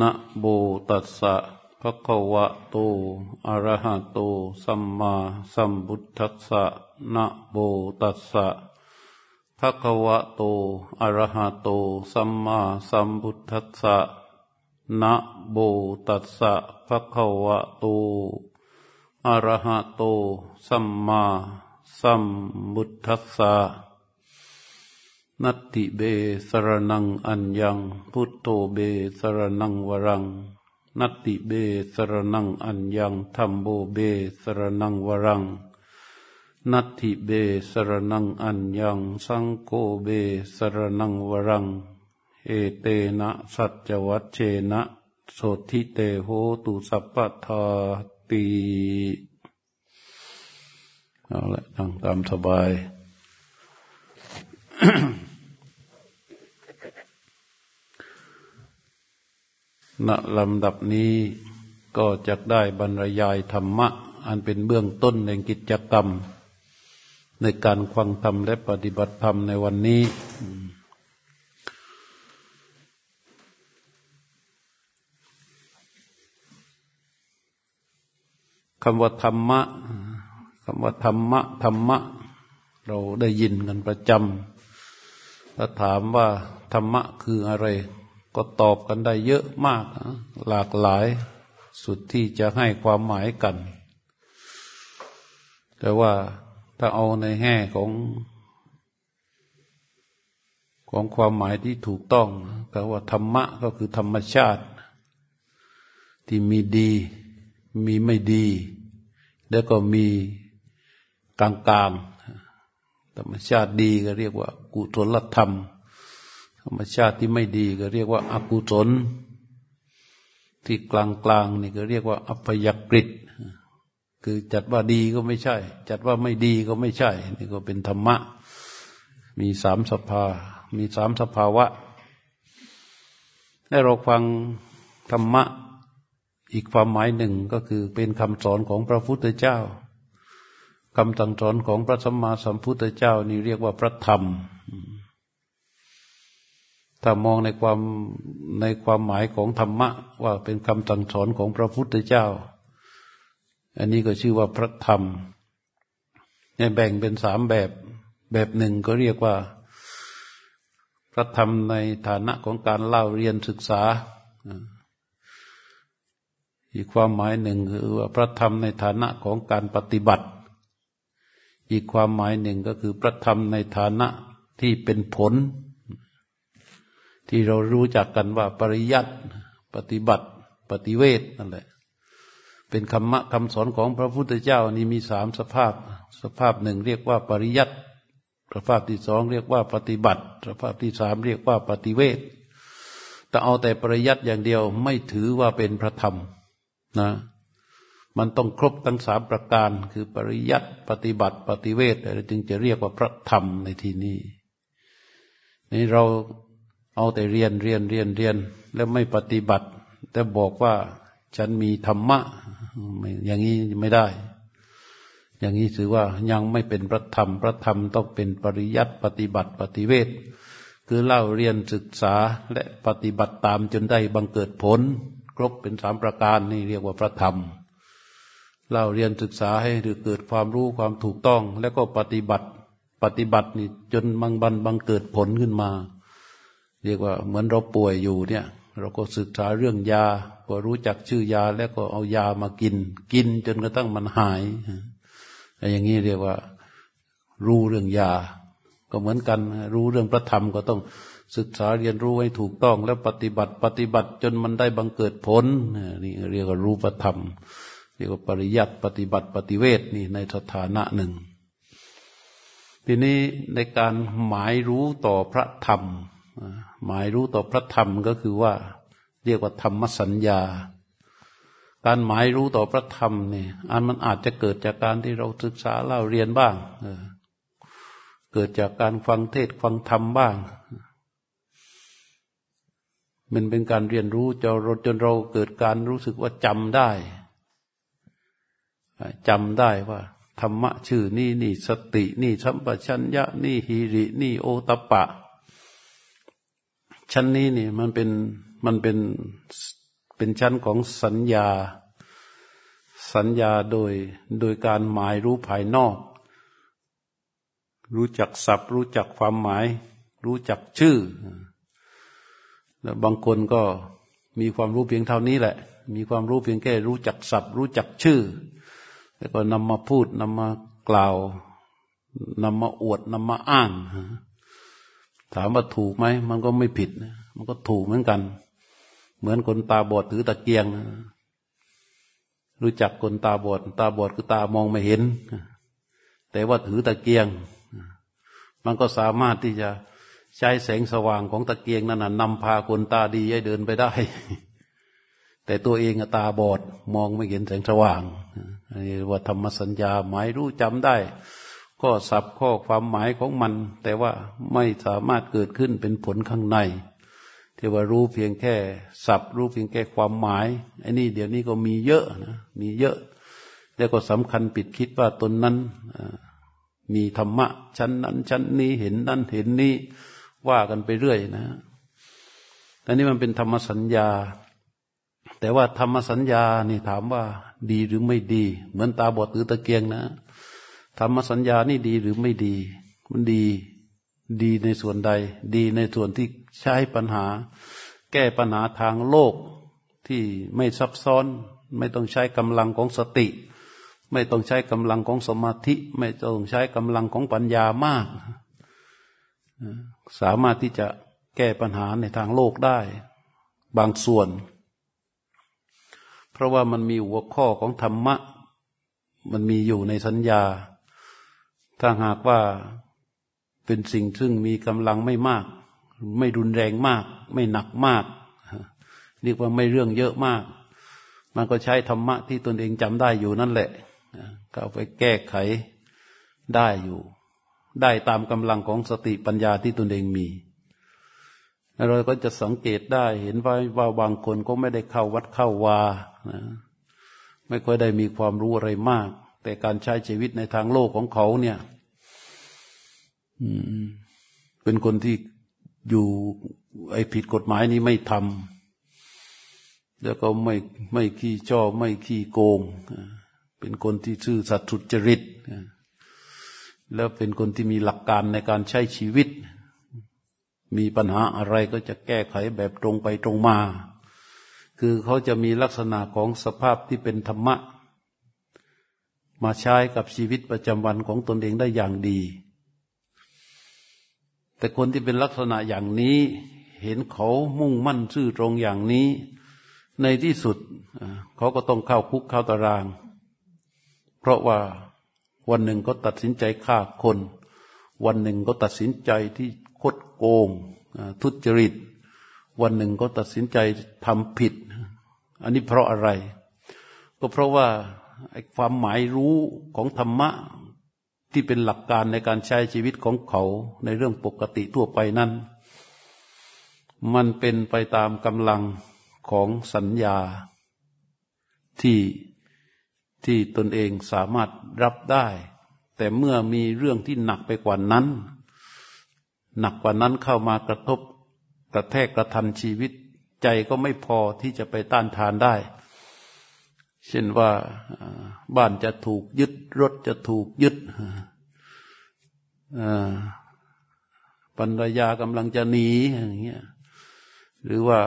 นะโบตัสสะภะคะวะโต อะระหะโต สัมมาสัมพุทธัสสะนะโบตัสสะภะคะวะโต อะระหะโต สัมมาสัมพุทธัสสะนะโบตัสสะภะคะวะโต อะระหะโต สัมมาสัมพุทธัสสะ นัตติเบสรนังอัญญัง พุทโธเบสรนังวรัง นัตติเบสรนังอัญญังธรรมโบเบสรนังวรัง นัตติเบสรนังอัญญัง สังโฆเบสรนังวรัง เอเตนะสัจวัชเชนะโสทิเตโหตุสัพพทาตีเอาละนั่งตามสบาย ณลำดับนี้ก็จะได้บรรยายธรรมะ อันเป็นเบื้องต้นแห่งกิจกรรม ในการฟังธรรมและปฏิบัติธรรมในวันนี้ คำว่าธรรมะคำว่าธรรมะธรรมะ เราได้ยินกันประจำถ้าถามว่าธรรมะคืออะไร ก็ตอบกันได้เยอะมาก หลากหลายสุดที่จะให้ความหมายกัน แต่ว่าถ้าเอาในแง่ของ ของความหมายที่ถูกต้องแปลว่าธรรมะก็คือธรรมชาติ ที่มีดี มีไม่ดี แล้วก็มีกลางๆธรรมชาติดีก็เรียกว่า กุศลธรรม ธรรมชาติที่ไม่ดีก็เรียกว่าอากุศลที่กลางกลางนี่ก็เรียกว่า อัพยกฤิคือจัดว่าดีก็ไม่ใช่ จัดว่าไม่ดีก็ไม่ใช่ นี่ก็เป็นธรรมะ มีสามสภา มีสามสภาวะให้เราฟังธรรมะอีกความหมายหนึ่งก็คือเป็นคำสอนของพระพุทธเจ้าคำสั่งสอนของพระสัมมาสัมพุทธเจ้า นี่เรียกว่าพระธรรม ถ้ามองในความในความหมายของธรรมะ ว่าเป็นคำสั่งสอนของพระพุทธเจ้า อันนี้ก็ชื่อว่าพระธรรมเนี่ยแบ่งเป็นสามแบบ แบบหนึ่งก็เรียกว่า พระธรรมในฐานะของการเล่าเรียนศึกษา อีกความหมายหนึ่งคือว่าพระธรรมในฐานะของการปฏิบัติ อีกความหมายหนึ่งก็คือพระธรรมในฐานะที่เป็นผล ที่เรารู้จักกันว่าปริยัติปฏิบัติปฏิเวทนั่นแหละ เป็นคำมะคำสอนของพระพุทธเจ้านี่มีสามสภาพ สภาพหนึ่งเรียกว่าปริยัติสภาพที่สองเรียกว่าปฏิบัติ สภาพที่สามเรียกว่าปฏิเวทแต่เอาแต่ปริยัติอย่างเดียวไม่ถือว่าเป็นพระธรรมนะมันต้องครบทั้งสามประการ คือปริยัติปฏิบัติ ปฏิเวทจึงจะเรียกว่าพระธรรมในที่นี้นี่เรา เอาแต่เรียนเรียนเรียนเรียน แล้วไม่ปฏิบัติ แต่บอกว่าฉันมีธรรมะ อย่างนี้ไม่ได้ อย่างนี้ถือว่ายังไม่เป็นพระธรรม พระธรรมต้องเป็นปริยัติปฏิบัติปฏิเวทคือเล่าเรียนศึกษาและปฏิบัติตามจนได้บังเกิดผล ครบเป็นสามประการนี่เรียกว่าพระธรรมเล่าเรียนศึกษาให้ถือเกิดความรู้ความถูกต้อง แล้วก็ปฏิบัติปฏิบัตินี่จนบางบันบังเกิดผลขึ้นมา เรียกว่าเหมือนเราป่วยอยู่เนี่ย เราก็ศึกษาเรื่องยาพอรู้จักชื่อยาแล้วก็เอายามากิน กินจนกระทั่งมันหายอะไรอย่างนี้เรียกว่า รู้เรื่องยา ก็เหมือนกัน รู้เรื่องพระธรรมก็ต้องศึกษาเรียนรู้ให้ถูกต้อง แล้วปฏิบัติปฏิบัติจนมันได้บังเกิดผลนี่เรียกว่ารู้พระธรรม เรียกว่าปริยัติปฏิบัติปฏิเวทนี่ในสถานะหนึ่ง ทีนี้ในการหมายรู้ต่อพระธรรม หมายรู้ต่อพระธรรมก็คือว่า เรียกว่าธรรมสัญญา การหมายรู้ต่อพระธรรมเนี่ยอันมันอาจจะเกิดจากการที่เราศึกษาเล่าเรียนบ้างเกิดจากการฟังเทศฟังธรรมบ้าง มันเป็นการเรียนรู้จนเราจนเราเกิดการรู้สึกว่าจำได้จำได้ว่าธรรมะชื่อนี่นี่สตินี่ สัมปชัญญะนี่หิรินี่โอตปะ ชั้นนี้นี่มันเป็นมันเป็นเป็นชั้นของสัญญา สัญญาโดยโดยการหมายรู้ภายนอก รู้จักศัพท์ รู้จักความหมาย รู้จักชื่อ แล้วบางคนก็มีความรู้เพียงเท่านี้แหละ มีความรู้เพียงแค่รู้จักศัพท์ รู้จักชื่อ แล้วก็นำมาพูดนำมากล่าวนำมาอวดนำมาอ้าง ถามว่าถูกไหมมันก็ไม่ผิดมันก็ถูกเหมือนกัน เหมือนคนตาบอดถือตะเกียงรู้จักคนตาบอด ตาบอดคือตามองไม่เห็น แต่ว่าถือตะเกียง มันก็สามารถที่จะใช้แสงสว่างของตะเกียงนั้นนำพาคนตาดีให้เดินไปได้ แต่ตัวเองตาบอดมองไม่เห็นแสงสว่างนี่ว่าธรรมสัญญาหมายรู้จำได้ ข้อสับข้อความหมายของมัน แต่ว่าไม่สามารถเกิดขึ้นเป็นผลข้างในที่ว่ารู้เพียงแค่สับรู้เพียงแค่ความหมายไอ้นี่เดี๋ยวนี้ก็มีเยอะนะมีเยอะ แล้วก็สำคัญปิดคิดว่าตนนั้นมีธรรมะชั้นนั้นชั้นนี้เห็นนั้นเห็นนี้ว่ากันไปเรื่อยนะอันนี้มันเป็นธรรมสัญญา แต่ว่าธรรมสัญญานี่ถามว่า ดีหรือไม่ดี เหมือนตาบอดหรือตะเกียงนะ ธรรมสัญญานี่ดีหรือไม่ดี มันดี ดีในส่วนใด ดีในส่วนที่ใช้ปัญหา แก้ปัญหาทางโลกที่ไม่ซับซ้อน ไม่ต้องใช้กำลังของสติ ไม่ต้องใช้กำลังของสมาธิ ไม่ต้องใช้กำลังของปัญญามาก สามารถที่จะแก้ปัญหาในทางโลกได้ บางส่วน เพราะว่ามันมีหัวข้อของธรรมะ มันมีอยู่ในสัญญา ถ้าหากว่าเป็นสิ่งซึ่งมีกำลังไม่มาก ไม่รุนแรงมาก ไม่หนักมากเรียกว่าไม่เรื่องเยอะมาก มันก็ใช้ธรรมะที่ตนเองจำได้อยู่นั่นแหละก็เอาไปแก้ไขได้อยู่ ได้ตามกำลังของสติปัญญาที่ตนเองมีเราก็จะสังเกตได้เห็นว่าว่าบางคนก็ไม่ได้เข้าวัดเข้าวานะไม่ค่อยได้มีความรู้อะไรมาก แต่การใช้ชีวิตในทางโลกของเขาเนี่ย เป็นคนที่อยู่ไอ้ผิดกฎหมายนี้ไม่ทำแล้วก็ไม่ไม่ขี้ช่อไม่ขี้โกง เป็นคนที่ซื่อสัตย์สุจริต แล้วเป็นคนที่มีหลักการในการใช้ชีวิต มีปัญหาอะไรก็จะแก้ไขแบบตรงไปตรงมา คือเขาจะมีลักษณะของสภาพที่เป็นธรรมะ มาใช้กับชีวิตประจำวันของตนเองได้อย่างดี แต่คนที่เป็นลักษณะอย่างนี้ เห็นเขามุ่งมั่นซื่อตรงอย่างนี้ ในที่สุดเขาก็ต้องเข้าคุกเข้าตาราง เพราะว่าวันหนึ่งก็ตัดสินใจฆ่าคน วันหนึ่งก็ตัดสินใจที่คดโกงทุจริต วันหนึ่งก็ตัดสินใจทำผิด อันนี้เพราะอะไร ก็เพราะว่าความหมายรู้ของธรรมะ ที่เป็นหลักการในการใช้ชีวิตของเขาในเรื่องปกติทั่วไปนั้น มันเป็นไปตามกำลังของสัญญาที่ที่ตนเองสามารถรับได้ แต่เมื่อมีเรื่องที่หนักไปกว่านั้น หนักกว่านั้นเข้ามากระทบกระแทกกระทันชีวิต ใจก็ไม่พอที่จะไปต้านทานได้ เช่นว่าบ้านจะถูกยึด รถจะถูกยึดปัญญากำลังจะหนีอย่างเงี้ยหรือว่า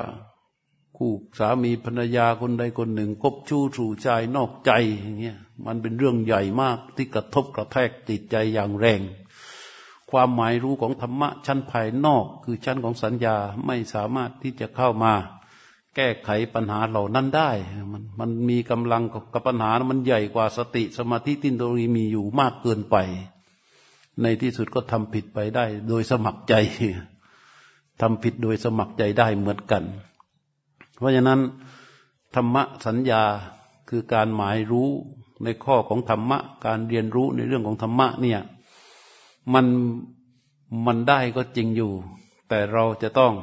คู่สามีภรรยาคนใดคนหนึ่งคบชู้สู่ชายนอกใจอย่างเงี้ยมันเป็นเรื่องใหญ่มากที่กระทบกระแทกจิตใจอย่างแรง ความหมายรู้ของธรรมะชั้นภายนอก คือชั้นของสัญญาไม่สามารถที่จะเข้ามา แก้ไขปัญหาเหล่านั้นได้ มันมันมีกำลังกับปัญหา มันใหญ่กว่าสติสมาธิที่ตรงนี้มีอยู่มากเกินไป ในที่สุดก็ทำผิดไปได้ โดยสมัครใจทำผิดโดยสมัครใจได้เหมือนกัน เพราะฉะนั้น ธรรมะสัญญาคือการหมายรู้ในข้อของธรรมะ การเรียนรู้ในเรื่องของธรรมะเนี่ย มันมันได้ก็จริงอยู่ แต่เราจะต้อง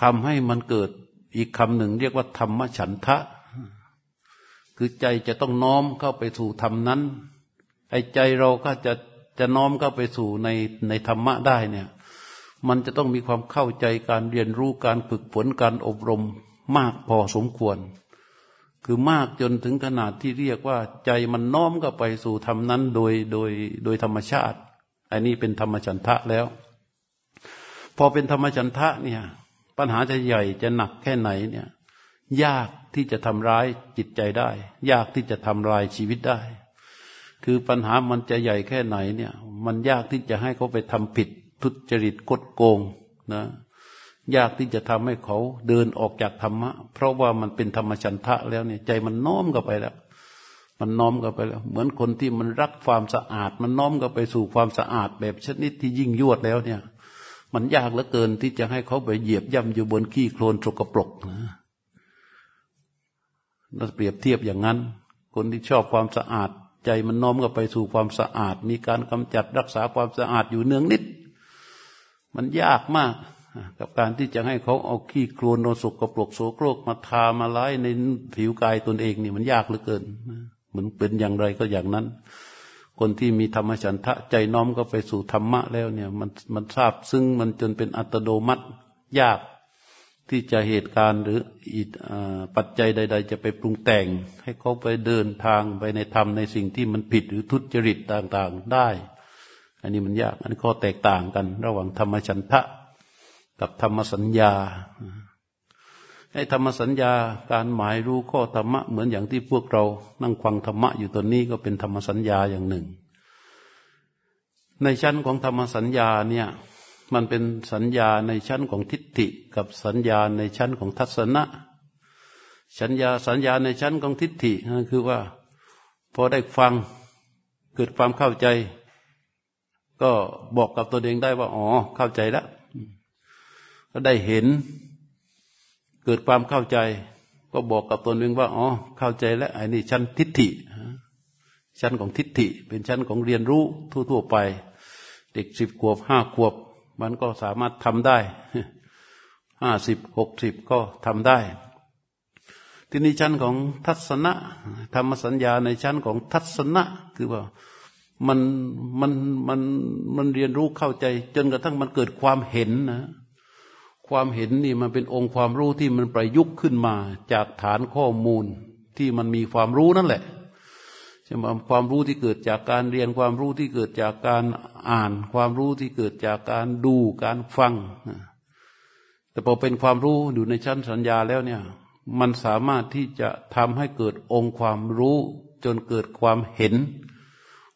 ทำให้มันเกิด อีกคำหนึ่งเรียกว่าธรรมฉันทะ คือใจจะต้องน้อมเข้าไปสู่ธรรมนั้น ไอ้ใจเราก็จะจะน้อมเข้าไปสู่ในในธรรมะได้เนี่ย มันจะต้องมีความเข้าใจการเรียนรู้การฝึกฝนการอบรมมากพอสมควร คือมากจนถึงขนาดที่เรียกว่า ใจมันน้อมก็ไปสู่ธรรมนั้นโดยโดยโดยธรรมชาติ อันนี้เป็นธรรมชันทะแล้ว พอเป็นธรรมชันทะเนี่ย ปัญหาจะใหญ่จะหนักแค่ไหนเนี่ย ยากที่จะทำร้ายจิตใจได้ ยากที่จะทำลายชีวิตได้ คือปัญหามันจะใหญ่แค่ไหนเนี่ย มันยากที่จะให้เขาไปทำผิด ทุจริตกดโกงนะยากที่จะทำให้เขาเดินออกจากธรรมะ เพราะว่ามันเป็นธรรมชันทะแล้วเนี่ยใจมันน้อมกับไปแล้ว มันน้อมกับไปแล้ว เหมือนคนที่มันรักความสะอาด มันน้อมกับไปสู่ความสะอาดแบบชนิดที่ยิ่งยวดแล้วเนี่ย มันยากเหลือเกินที่จะให้เขาไปเหยียบย่ำอยู่บนขี้โคลนสกปรกนะเราเปรียบเทียบอย่างนั้น คนที่ชอบความสะอาด ใจมันน้อมกับไปสู่ความสะอาด มีการกำจัดรักษาความสะอาดอยู่เนืองนิด มันยากมาก กับการที่จะให้เขาเอาขี้โคลนโนสุกกระปลกโสโครกมาทามาไล่ในผิวกายตนเองนี่มันยากเหลือเกินเหมือนเป็นอย่างไรก็อย่างนั้น คนที่มีธรรมฉันทะใจน้อมก็ไปสู่ธรรมะแล้วเนี่ย มันมันทราบซึ่งมันจนเป็นอัตโนมัติยากที่จะเหตุการณ์หรือปัจจัยใด ๆ จะไปปรุงแต่ง ให้เขาไปเดินทางไปในธรรมในสิ่งที่มันผิดหรือทุจริตต่างๆได้ อันนี้มันยากอันนี้ข้อแตกต่างกัน ระหว่างธรรมฉันทะกับธรรมสัญญา ให้ธรรมสัญญาการหมายรู้ข้อธรรมะเหมือนอย่างที่พวกเรา นั่งฟังธรรมะอยู่ตอนนี้ก็เป็นธรรมสัญญาอย่างหนึ่ง ในชั้นของธรรมสัญญาเนี่ยมันเป็นสัญญาในชั้นของทิฏฐิกับสัญญาในชั้นของทัศนะ สัญญาสัญญาในชั้นของทิฏฐินั่นคือว่า พอได้ฟังเกิดความเข้าใจ ก็บอกกับตัวเองได้ว่าอ๋อเข้าใจแล้วก็ได้เห็น เกิดความเข้าใจ ก็บอกกับตนเองว่าอ๋อเข้าใจแล้วไอ้นี่ชั้นทิฏฐิ ชั้นของทิฏฐิ เป็นชั้นของเรียนรู้ทั่วๆไป เด็กสิบขวบห้าขวบ มันก็สามารถทำได้ห้าสิบหกสิบก็ทำได้ทีนี้ชั้นของทัศนะธรรมสัญญาในชั้นของทัศนะคือว่ามันมันมันมันเรียนรู้เข้าใจ จนกระทั่งมันเกิดความเห็นนะ ความเห็นนี่มันเป็นองค์ความรู้ที่มันประยุกต์ขึ้นมา จากฐานข้อมูลที่มันมีความรู้นั่นแหละใช่ไหมความรู้ที่เกิดจากการเรียนความรู้ที่เกิดจากการอ่าน ความรู้ที่เกิดจากการดูการฟัง แต่พอเป็นความรู้อยู่ในชั้นสัญญาแล้วเนี่ย มันสามารถที่จะทำให้เกิดองค์ความรู้ จนเกิดความเห็น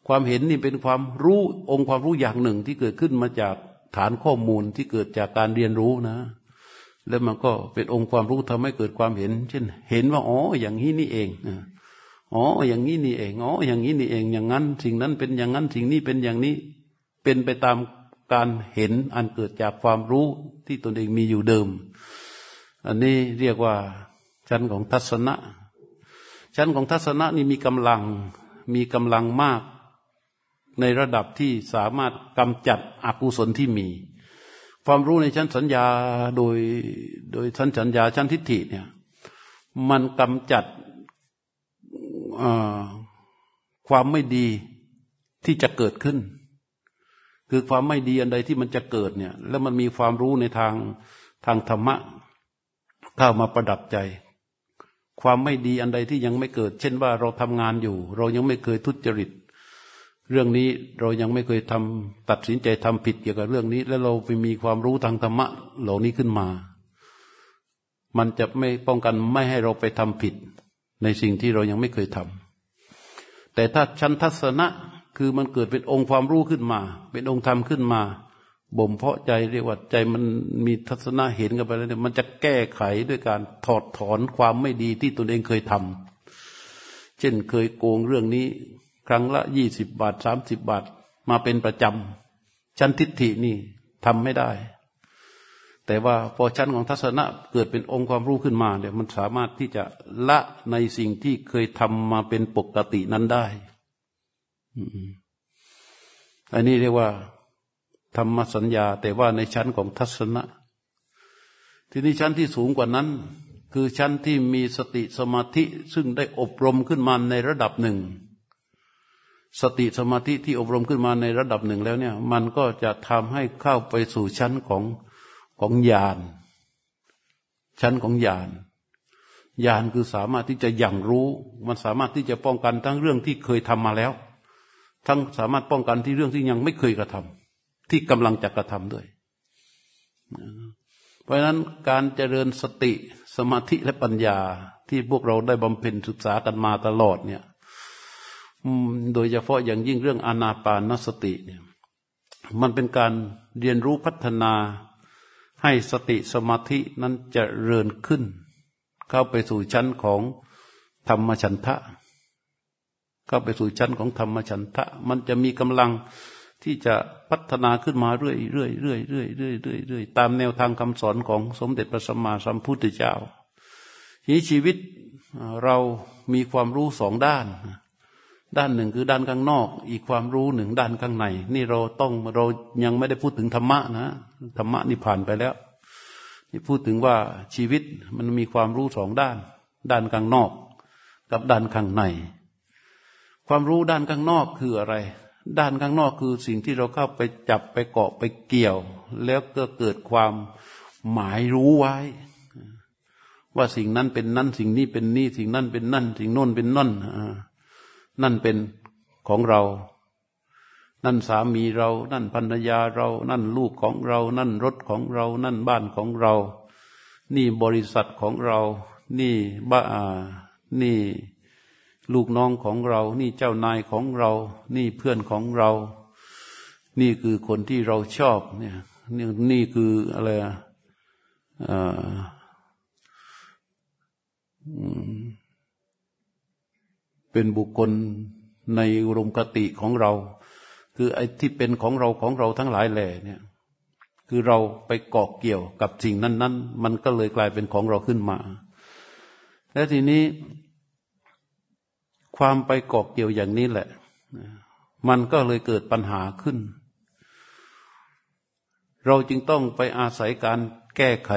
ความเห็นนี่เป็นความรู้องค์ความรู้อย่างหนึ่งที่เกิดขึ้นมาจาก ฐานข้อมูลที่เกิดจากการเรียนรู้นะ แล้วมันก็เป็นองค์ความรู้ทำให้เกิดความเห็น เช่น เห็นว่าอ๋ออย่างนี้นี่เองอ๋ออย่างนี้นี่เองอ๋ออย่างนี้นี่เอง อย่างนั้น สิ่งนั้นเป็นอย่างนั้นสิ่งนี้เป็นอย่างนี้ เป็นไปตามการเห็นอันเกิดจากความรู้ที่ตนเองมีอยู่เดิม อันนี้เรียกว่าชั้นของทัศนะ ชั้นของทัศนะนี่มีกำลังมีกำลังมาก ในระดับที่สามารถกำจัดอกุศลที่มี ความรู้ในชั้นสัญญาโดยโดยชั้นสัญญาชั้นทิฏฐิเนี่ย มันกำจัดความไม่ดีที่จะเกิดขึ้น คือความไม่ดีอันใดที่มันจะเกิดเนี่ย แล้วมันมีความรู้ในทางทางธรรมะเข้ามาประดับใจ ความไม่ดีอันใดที่ยังไม่เกิด เช่นว่าเราทำงานอยู่ เรายังไม่เคยทุจริต เรื่องนี้เรายังไม่เคยทำตัดสินใจทำผิดเกี่ยวกับเรื่องนี้ แล้วเราไปมีความรู้ทางธรรมะเหล่านี้ขึ้นมา มันจะไม่ป้องกันไม่ให้เราไปทำผิด ในสิ่งที่เรายังไม่เคยทำแต่ถ้าชั้นทัศนะคือมันเกิดเป็นองค์ความรู้ขึ้นมา เป็นองค์ธรรมขึ้นมาบ่มเพาะใจเรียกว่าใจมันมีทัศนะเห็นกันไปแล้วเนี่ยมันจะแก้ไขด้วยการถอดถอนความไม่ดีที่ตนเองเคยทำเช่นเคยโกงเรื่องนี้ ครั้งละยี่สิบบาทสามสิบบาท มาเป็นประจำชั้นทิฏฐินี่ทำไม่ได้ แต่ว่าพอชั้นของทัศนะเกิดเป็นองค์ความรู้ขึ้นมาเนี่ยมันสามารถที่จะละในสิ่งที่เคยทำมาเป็นปกตินั้นได้อันนี้เรียกว่าธรรมสัญญา แต่ว่าในชั้นของทัศนะ ทีนี้ชั้นที่สูงกว่านั้น คือชั้นที่มีสติสมาธิซึ่งได้อบรมขึ้นมาในระดับหนึ่ง สติสมาธิที่อบรมขึ้นมาในระดับหนึ่งแล้วเนี่ย มันก็จะทำให้เข้าไปสู่ชั้นของของญาณชั้นของญาณญาณคือสามารถที่จะยังรู้ มันสามารถที่จะป้องกันทั้งเรื่องที่เคยทำมาแล้ว ทั้งสามารถป้องกันที่เรื่องที่ยังไม่เคยกระทำที่กำลังจะกระทำด้วย เพราะฉะนั้นการเจริญสติสมาธิและปัญญาที่พวกเราได้บำเพ็ญศึกษากันมาตลอดเนี่ย โดยเฉพาะอย่างยิ่งเรื่องอนาปานสติเนี่ยมันเป็นการเรียนรู้พัฒนาให้สติสมาธินั้นจเจริญขึ้น เข้าไปสู่ชั้นของธรรมชันทะ เข้าไปสู่ชั้นของธรรมชันทะ มันจะมีกำลังที่จะพัฒนาขึ้นมาเรื่อยเรื่อยเรื่อยเรื่อยเรื่อยเรื่อยเรื่อยตามแนวทางคำสอนของสมเด็จพระสัมมาสัมพุทธเจ้าทีชีวิตเรามีความรู้สองด้าน ด้านหนึ่งคือด้านข้างนอก อีกความรู้หนึ่งด้านข้างใน นี่เราต้องเรายังไม่ได้พูดถึงธรรมะนะธรรมะนี่ผ่านไปแล้ว นี่พูดถึงว่าชีวิตมันมีความรู้สองด้าน ด้านข้างนอก กับด้านข้างใน ความรู้ด้านข้างนอกคืออะไร ด้านข้างนอกคือสิ่งที่เราเข้าไปจับไปเกาะไปเกี่ยว แล้วก็เกิดความหมายรู้ไว้ ว่าสิ่งนั้นเป็นนั้น สิ่งนี้เป็นนี่ สิ่งนั้นเป็นนั่น สิ่งโน้นเป็นนั่นอ่า นั่นเป็นของเรา นั่นสามีเรา นั่นภรรยาเรา นั่นลูกของเรา นั่นรถของเรา นั่นบ้านของเรา นี่บริษัทของเรา นี่บ้านี่ลูกน้องของเรา นี่เจ้านายของเรา นี่เพื่อนของเรา นี่คือคนที่เราชอบเนี่ย นี่นี่คืออะไรอ่า เป็นบุคคลในอุรมคติของเรา คือไอ้ที่เป็นของเราของเราทั้งหลายแหล่เนี่ยคือเราไปเกาะเกี่ยวกับสิ่งนั้น ๆ มันก็เลยกลายเป็นของเราขึ้นมา และทีนี้ ความไปเกาะเกี่ยวอย่างนี้แหละ มันก็เลยเกิดปัญหาขึ้น เราจึงต้องไปอาศัยการแก้ไข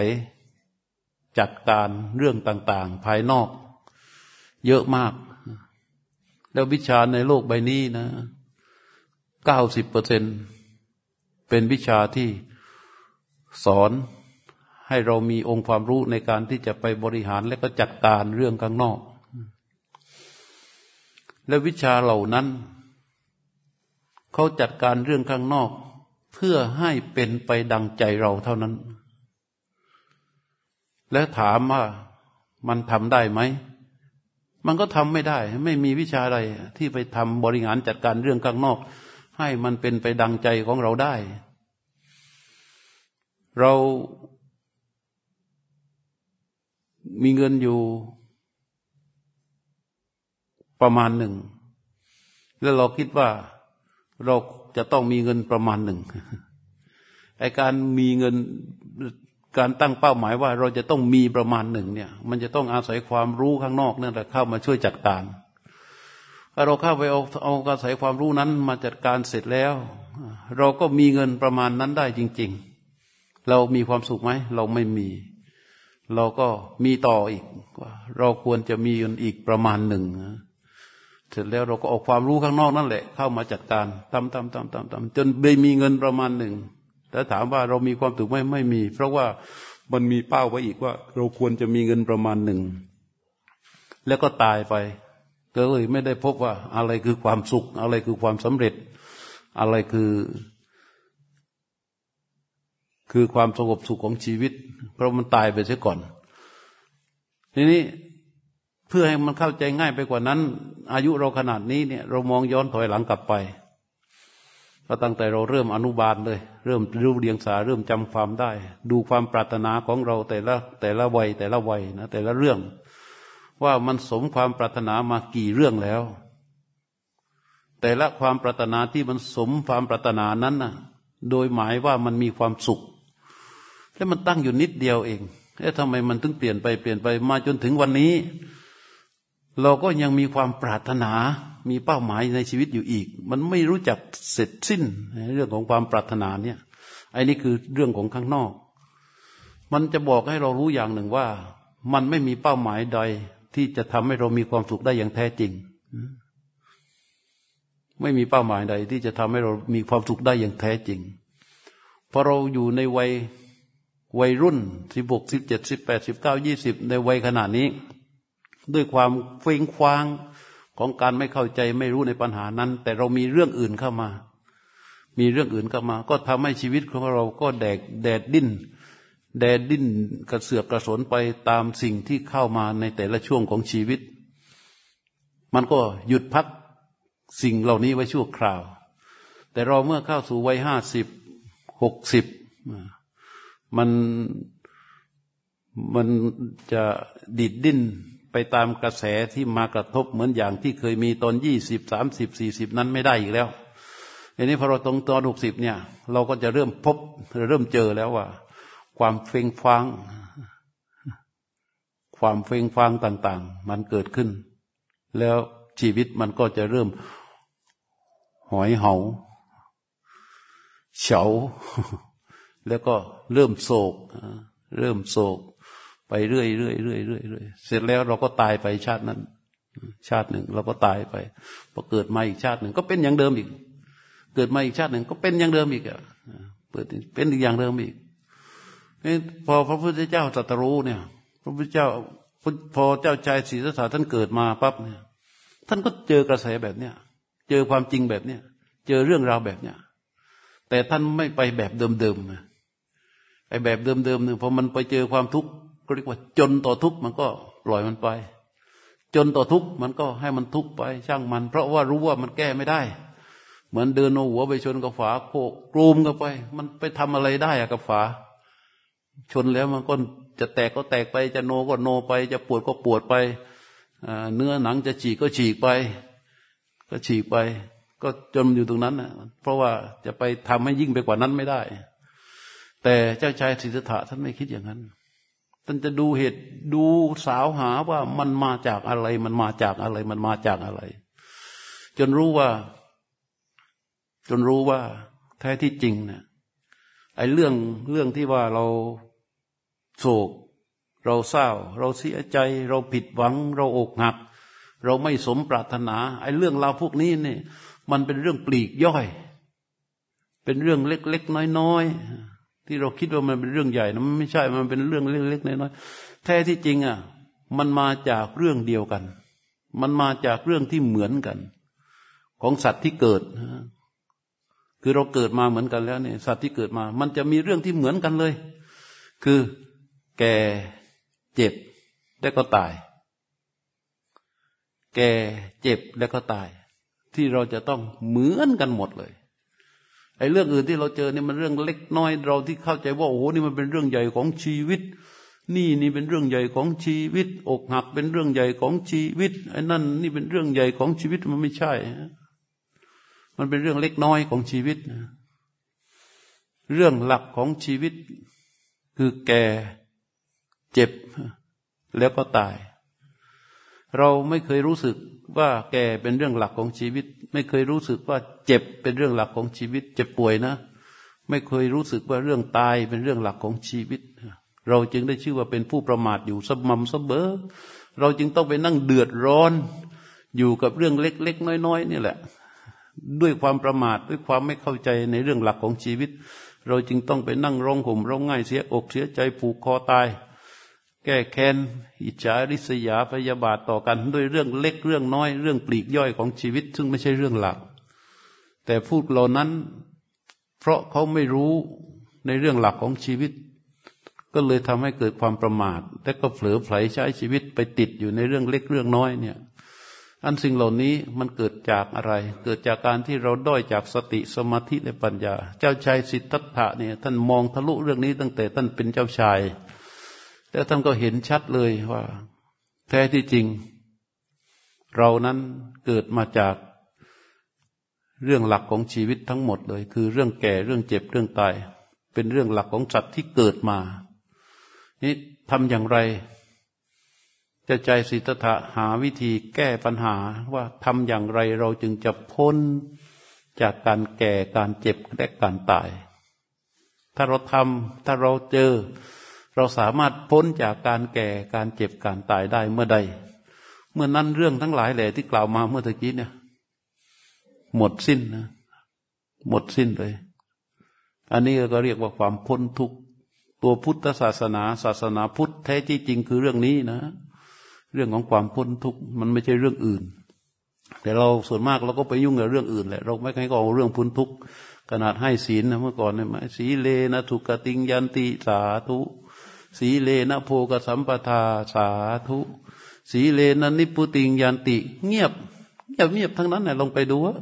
จัดการเรื่องต่าง ๆ ภายนอก เยอะมาก แล้ววิชาในโลกใบนี้นะเก้าสิบเปอร์เซ็นเป็นวิชาที่สอนให้เรามีองค์ความรู้ในการที่จะไปบริหารและก็จัดการเรื่องข้างนอก และวิชาเหล่านั้น เขาจัดการเรื่องข้างนอก เพื่อให้เป็นไปดังใจเราเท่านั้น และถามว่ามันทำได้ไหม มันก็ทำไม่ได้ ไม่มีวิชาอะไรที่ไปทำบริหารจัดการเรื่องข้างนอก ให้มันเป็นไปดังใจของเราได้ เรามีเงินอยู่ประมาณหนึ่ง แล้วเราคิดว่าเราจะต้องมีเงินประมาณหนึ่งไอการมีเงิน การตั้งเป้าหมายว่าเราจะต้องมีประมาณหนึ่งเนี่ย มันจะต้องอาศัยความรู้ข้างนอกนั่นแหละเข้ามาช่วยจัดการถ้าเราเข้าไปเอาเอาอาศัยความรู้นั้นมาจัดการเสร็จแล้ว เราก็มีเงินประมาณนั้นได้จริง ๆ เรามีความสุขไหมเราไม่มี เราก็มีต่ออีกว่าเราควรจะมีเงินอีกประมาณหนึ่งเสร็จแล้วเราก็ออกความรู้ข้างนอกนั่นแหละ เข้ามาจัดการทำทำทำทำทำจนได้มีเงินประมาณหนึ่ง แต่ถามว่าเรามีความสุขไหมไม่มี เพราะว่ามันมีเป้าไว้อีกว่า เราควรจะมีเงินประมาณหนึ่ง แล้วก็ตายไป ก็เลยไม่ได้พบว่าอะไรคือความสุข อะไรคือความสำเร็จ อะไรคือ คือความสงบสุขของชีวิต เพราะมันตายไปเสียก่อน ทีนี้เพื่อให้มันเข้าใจง่ายไปกว่านั้น อายุเราขนาดนี้เนี่ย เรามองย้อนถอยหลังกลับไป ก็ตั้งแต่เราเริ่มอนุบาลเลย เริ่มรู้เรียงสาเริ่มจำความได้ ดูความปรารถนาของเราแต่ละแต่ละวัยแต่ละวัยนะแต่ละเรื่อง ว่ามันสมความปรารถนามากี่เรื่องแล้ว แต่ละความปรารถนาที่มันสมความปรารถนานั้นน่ะ โดยหมายว่ามันมีความสุข แล้วมันตั้งอยู่นิดเดียวเองเอ๊ะทำไมมันถึงเปลี่ยนไปเปลี่ยนไปมาจนถึงวันนี้ เราก็ยังมีความปรารถนา มีเป้าหมายในชีวิตอยู่อีก มันไม่รู้จักเสร็จสิ้นเรื่องของความปรารถนาเนี่ยไอ้นี่คือเรื่องของข้างนอก มันจะบอกให้เรารู้อย่างหนึ่งว่า มันไม่มีเป้าหมายใดที่จะทำให้เรามีความสุขได้อย่างแท้จริง ไม่มีเป้าหมายใดที่จะทำให้เรามีความสุขได้อย่างแท้จริงพอเราอยู่ในวัยวัยรุ่นสิบหกสิบเจ็ดสิบแปดสิบเก้ายี่สิบในวัยขนาดนี้ ด้วยความเฟ้งคว้าง ของการไม่เข้าใจไม่รู้ในปัญหานั้น แต่เรามีเรื่องอื่นเข้ามา มีเรื่องอื่นเข้ามา ก็ทำให้ชีวิตของเราก็แดกแดดดิ้น แดดดิ้นกระเสือกกระสนไปตามสิ่งที่เข้ามาในแต่ละช่วงของชีวิต มันก็หยุดพักสิ่งเหล่านี้ไว้ชั่วคราว แต่เราเมื่อเข้าสู่วัยห้าสิบหกสิบมันมันจะดิดดิ้น ไปตามกระแสที่มากระทบเหมือนอย่างที่เคยมีตอนยี่สิบสามสิบสี่สิบนั้นไม่ได้อีกแล้วอันนี้พอเราตรงตอนหกสิบเนี่ย เราก็จะเริ่มพบเริ่มเจอแล้วว่า ความเฟ่งฟางความเฟ่งฟางต่าง ๆ มันเกิดขึ้น แล้วชีวิตมันก็จะเริ่มหอยเหาเฉา แล้วก็เริ่มโศก เริ่มโศก ไปเรื่อยเรื่อยเรื่อยเรื่อยเรื่อยเสร็จแล้วเราก็ตายไปชาตินั้น ชาติหนึ่งเราก็ตายไปพอเกิดมาอีกชาติหนึ่ง ก็เป็นอย่างเดิมอีก เกิดมาอีกชาติหนึ่งก็เป็นอย่างเดิมอีกอะเปิดเป็นอีกอย่างเดิมอีกนี่พอพระพุทธเจ้าตรัสรู้เนี่ย พระพุทธเจ้าพอเจ้าชายศรีสัตถะท่านเกิดมาปั๊บเนี่ย ท่านก็เจอกระแสแบบเนี้ยเจอความจริงแบบเนี้ยเจอเรื่องราวแบบเนี้ยแต่ท่านไม่ไปแบบเดิมๆไอ้แบบเดิมๆเนี่ยพอมันไปเจอความทุกข์ เรียกว่าจนต่อทุกข์มันก็ปล่อยมันไป จนต่อทุกข์มันก็ให้มันทุกข์ไปช่างมัน เพราะว่ารู้ว่ามันแก้ไม่ได้ เหมือนเดินเอาหัวไปชนกับฝาโคกกลูมกันไป มันไปทำอะไรได้อะกับฝา ชนแล้วมันก็จะแตกก็แตกไป จะโนก็โนไป จะปวดก็ปวดไปเนื้อหนังจะฉีกก็ฉีกไป ก็ฉีกไป ก็จมอยู่ตรงนั้นนะเพราะว่าจะไปทำให้ยิ่งไปกว่านั้นไม่ได้ แต่เจ้าชายสิทธัตถะท่านไม่คิดอย่างนั้น ท่านจะดูเหตุดูสาวหาว่ามันมาจากอะไร มันมาจากอะไร มันมาจากอะไร จนรู้ว่า จนรู้ว่าแท้ที่จริงเนะี่ยไอ้เรื่องเรื่องที่ว่าเราโศก เราเศร้า เราเสียใจ เราผิดหวัง เราอกหัก เราไม่สมปรารถนา ไอ้เรื่องราวพวกนี้เนี่ย มันเป็นเรื่องปลีกย่อย เป็นเรื่องเล็ก ๆ น้อย ๆ ที่เราคิดว่ามันเป็นเรื่องใหญ่นะมันไม่ใช่มันเป็นเรื่องเล็กๆน้อยๆแท้ที่จริงอะมันมาจากเรื่องเดียวกัน มันมาจากเรื่องที่เหมือนกัน ของสัตว์ที่เกิดคือเราเกิดมาเหมือนกันแล้วเนี่ยสัตว์ที่เกิดมา มันจะมีเรื่องที่เหมือนกันเลย คือแก่เจ็บแล้วก็ตาย แก่เจ็บแล้วก็ตาย ที่เราจะต้องเหมือนกันหมดเลย ไอ้เรื่องอื่นที่เราเจอเนี่ยมันเรื่องเล็กน้อยเราที่เข้าใจว่าโอ้โหนี่มันเป็นเรื่องใหญ่ของชีวิต นี่นี่เป็นเรื่องใหญ่ของชีวิต อกหักเป็นเรื่องใหญ่ของชีวิตไอ้นั่นนี่เป็นเรื่องใหญ่ของชีวิตมันไม่ใช่ มันเป็นเรื่องเล็กน้อยของชีวิต เรื่องหลักของชีวิต คือแก่เจ็บแล้วก็ตาย เราไม่เคยรู้สึก ว่าแก่เป็นเรื่องหลักของชีวิต ไม่เคยรู้สึกว่าเจ็บเป็นเรื่องหลักของชีวิต เจ็บป่วยนะ ไม่เคยรู้สึกว่าเรื่องตายเป็นเรื่องหลักของชีวิต เราจึงได้ชื่อว่าเป็นผู้ประมาทอยู่สม่ำเสมอเราจึงต้องไปนั่งเดือดร้อน อยู่กับเรื่องเล็ก ๆ น้อย ๆ นี่แหละ ด้วยความประมาทด้วยความไม่เข้าใจในเรื่องหลักของชีวิต เราจึงต้องไปนั่งร้องห่มร้องไห้เสียอกเสียใจผูกคอตาย แก้แค้นอิจฉาริษยาพยาบาทต่อกันด้วยเรื่องเล็กเรื่องน้อย เรื่องปลีกย่อยของชีวิต ซึ่งไม่ใช่เรื่องหลัก แต่พูดเหล่านั้น เพราะเขาไม่รู้ในเรื่องหลักของชีวิต ก็เลยทำให้เกิดความประมาท และก็เผลอไผลใช้ชีวิตไปติดอยู่ในเรื่องเล็กเรื่องน้อยเนี่ย อันสิ่งเหล่านี้มันเกิดจากอะไร เกิดจากการที่เราด้อยจากสติสมาธิและปัญญา เจ้าชายสิทธัตถะเนี่ยท่านมองทะลุเรื่องนี้ตั้งแต่ท่านเป็นเจ้าชาย แล้วท่านก็เห็นชัดเลยว่า แท้ที่จริง เรานั้นเกิดมาจากเรื่องหลักของชีวิตทั้งหมดเลย คือเรื่องแก่เรื่องเจ็บเรื่องตาย เป็นเรื่องหลักของสัตว์ที่เกิดมา นี่ทำอย่างไร จะใจสิทธะหาวิธีแก้ปัญหาว่าทำอย่างไรเราจึงจะพ้นจากการแก่การเจ็บและการตาย ถ้าเราทำถ้าเราเจอ เราสามารถพ้นจากการแก่การเจ็บการตายได้เมื่อใด เมื่อนั้นเรื่องทั้งหลายแหล่ที่กล่าวมาเมื่อตะกี้เนี่ย หมดสิ้นนะหมดสิ้นเลย อันนี้ก็เรียกว่าความพ้นทุกข์ตัวพุทธศาสนา ศาสนาพุทธแท้ที่จริงคือเรื่องนี้นะ เรื่องของความพ้นทุกข์มันไม่ใช่เรื่องอื่น แต่เราส่วนมากเราก็ไปยุ่งกับเรื่องอื่นแหละเราไม่ให้ก็เอาเรื่องพ้นทุกข์ขนาดให้ศีลนะเมื่อก่อนเนี่ยสีเลนะทุกติงยันติสาธุ สีเลนะโพกสัมปทาสาธุสีเลนะนิพุติงยันติ เงียบเงียบเงียบทั้งนั้นแหละลงไปดูว่า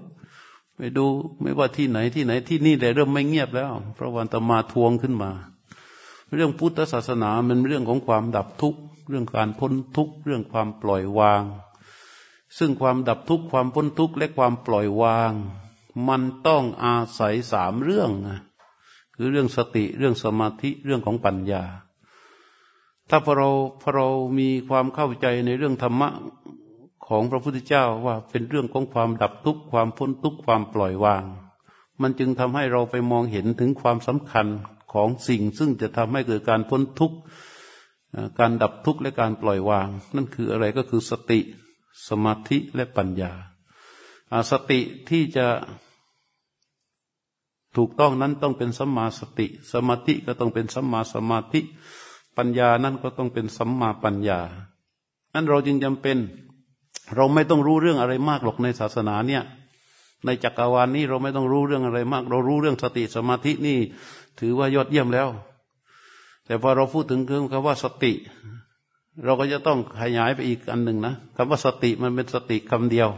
ไปดูไม่ว่าที่ไหนที่ไหนที่นี่แหละเริ่มไม่เงียบแล้ว เพราะวันตมาทวงขึ้นมา เรื่องพุทธศาสนามันเรื่องของความดับทุกข์เรื่องการพ้นทุกข์เรื่องความปล่อยวาง ซึ่งความดับทุกข์ความพ้นทุกข์และความปล่อยวาง มันต้องอาศัยสามเรื่องคือเรื่องสติเรื่องสมาธิเรื่องของปัญญา ถ้าพอเราพอเรามีความเข้าใจในเรื่องธรรมะของพระพุทธเจ้าว่าเป็นเรื่องของความดับทุกข์ความพ้นทุกข์ความปล่อยวาง มันจึงทำให้เราไปมองเห็นถึงความสำคัญของสิ่ง ซึ่งจะทำให้เกิดการพ้นทุกข์การดับทุกข์และการปล่อยวาง นั่นคืออะไรก็คือสติสมาธิและปัญญา สติที่จะถูกต้องนั้นต้องเป็นสัมมาสติ สมาธิก็ต้องเป็นสัมมาสมาธิ ปัญญานั้นก็ต้องเป็นสัมมาปัญญานั้นเราจึงจำเป็น เราไม่ต้องรู้เรื่องอะไรมากหรอกในศาสนาเนี่ย ในจักรวาลนี้เราไม่ต้องรู้เรื่องอะไรมาก เรารู้เรื่องสติสมาธินี่ ถือว่ายอดเยี่ยมแล้ว แต่พอเราพูดถึงคำว่าสติ เราก็จะต้องขยายไปอีกอันหนึ่งนะคำว่าสติมันเป็นสติคำเดียว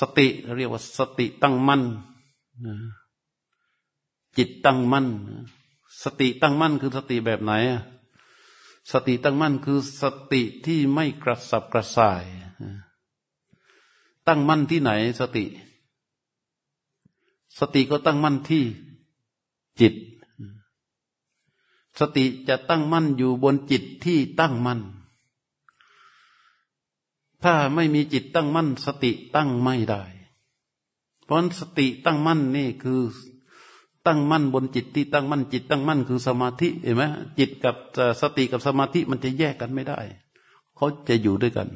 สติเรียกว่าสติตั้งมั่นจิตตั้งมั่นสติตั้งมั่นคือสติแบบไหน สติตั้งมั่นคือสติที่ไม่กระสับกระส่าย ตั้งมั่นที่ไหนสติ สติก็ตั้งมั่นที่จิต สติจะตั้งมั่นอยู่บนจิตที่ตั้งมั่น ถ้าไม่มีจิตตั้งมั่น สติตั้งไม่ได้ เพราะสติตั้งมั่นนี่คือ ตั้งมั่นบนจิตที่ตั้งมั่นจิตตั้งมั่นคือสมาธิเห็นไหมจิตกับสติกับสมาธิมันจะแยกกันไม่ได้ เขาจะอยู่ด้วยกัน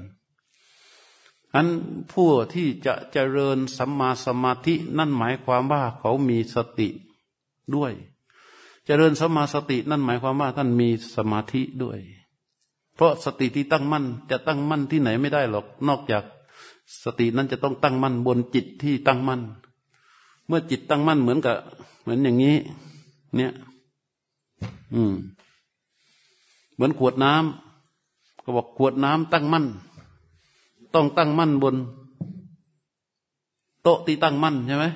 อันผู้ที่จะเจริญสัมมาสมาธินั่นหมายความว่าเขามีสติด้วย เจริญสัมมาสตินั่นหมายความว่าท่านมีสมาธิด้วย เพราะสติที่ตั้งมั่นจะตั้งมั่นที่ไหนไม่ได้หรอก นอกจากสตินั้นจะต้องตั้งมั่นบนจิตที่ตั้งมั่น เมื่อจิตตั้งมั่นเหมือนกับ เหมือนอย่างนี้ เนี่ย อืม เหมือนขวดน้ำก็บอกขวดน้ำตั้งมั่น ต้องตั้งมั่นบน โต๊ะที่ตั้งมั่นใช่ไหม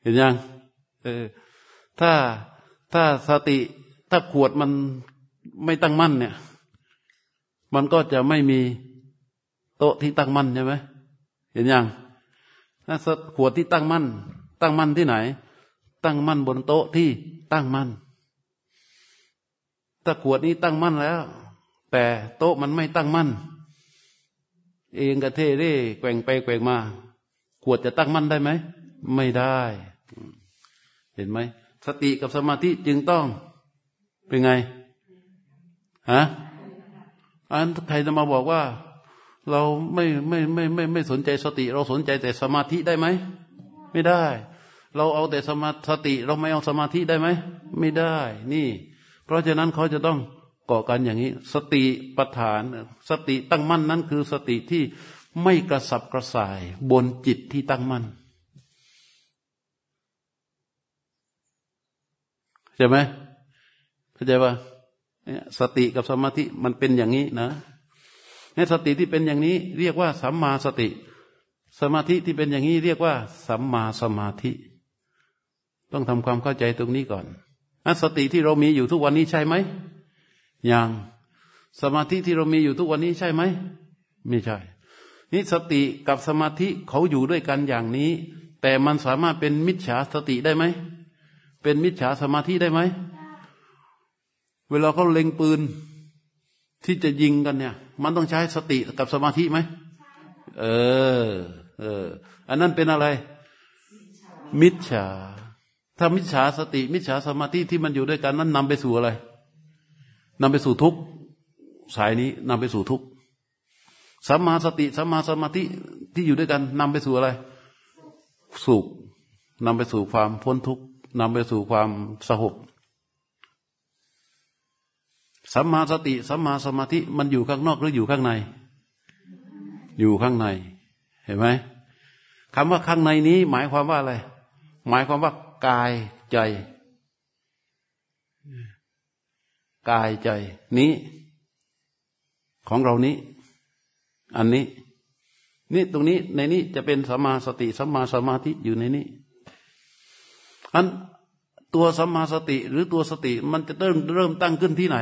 เห็นยังเออถ้าถ้าสติ ถ้าขวดมันไม่ตั้งมั่นเนี่ย มันก็จะไม่มีโต๊ะที่ตั้งมั่นใช่ไหมเห็นยังถ้าขวดที่ตั้งมั่น ตั้งมั่นที่ไหน ตั้งมั่นบนโต๊ะที่ตั้งมั่นถ้าขวดนี้ตั้งมั่นแล้ว แต่โต๊ะมันไม่ตั้งมั่น เองกระเทเร่แกว่งไปแกว่งมาขวดจะตั้งมั่นได้ไหม ไม่ได้ เห็นไหมสติกับสมาธิจึงต้องเป็นไงฮะอันใครจะมาบอกว่า เราไม่ไม่ไม่ไม่ไม่สนใจสติ เราสนใจแต่สมาธิได้ไหม ไม่ได้ เราเอาแต่สมาสติเราไม่เอาสมาธิได้ไหม ไม่ได้ นี่ เพราะฉะนั้นเขาจะต้องเกาะกันอย่างนี้ สติปัฏฐาน สติตั้งมั่นนั้นคือสติที่ไม่กระสับกระส่ายบนจิตที่ตั้งมั่นใช่ไหมเข้าใจป่ะสติกับสมาธิมันเป็นอย่างนี้นะนี่สติที่เป็นอย่างนี้ เรียกว่าสัมมาสติ สมาธิที่เป็นอย่างนี้เรียกว่า สัมมาสมาธิ ต้องทำความเข้าใจตรงนี้ก่อนสติที่เรามีอยู่ทุกวันนี้ใช่ไหมอย่างสมาธิที่เรามีอยู่ทุกวันนี้ใช่ไหมไม่ใช่ นี่สติกับสมาธิเขาอยู่ด้วยกันอย่างนี้ แต่มันสามารถเป็นมิจฉาสติได้ไหมเป็นมิจฉาสมาธิได้ไหมเวลาเขาเล็งปืนที่จะยิงกันเนี่ย มันต้องใช้สติกับสมาธิไหมเออ เออ อันนั้นเป็นอะไร มิจฉา ถ้ามิจฉาสติ มิจฉาสมาธิที่มันอยู่ด้วยกันนั้นนำไปสู่อะไรนำไปสู่ทุกข์สายนี้นำไปสู่ทุกข์สัมมาสติสัมมาสมาธิที่อยู่ด้วยกันนำไปสู่อะไร สุขนำไปสู่ความพ้นทุกข์นำไปสู่ความสงบสัมมาสติสัมมาสมาธิมันอยู่ข้างนอกหรืออยู่ข้างใน อยู่ข้างใน เห็นไหมคำว่าข้างในนี้ หมายความว่าอะไร หมายความว่า กายใจ กายใจ นี้ ของเรานี้ อันนี้ นี่ตรงนี้ในนี้จะเป็นสัมมาสติสัมมาสมาธิอยู่ในนี้อันตัวสัมมาสติหรือตัวสติมันจะเริ่มเริ่มตั้งขึ้นที่ไหน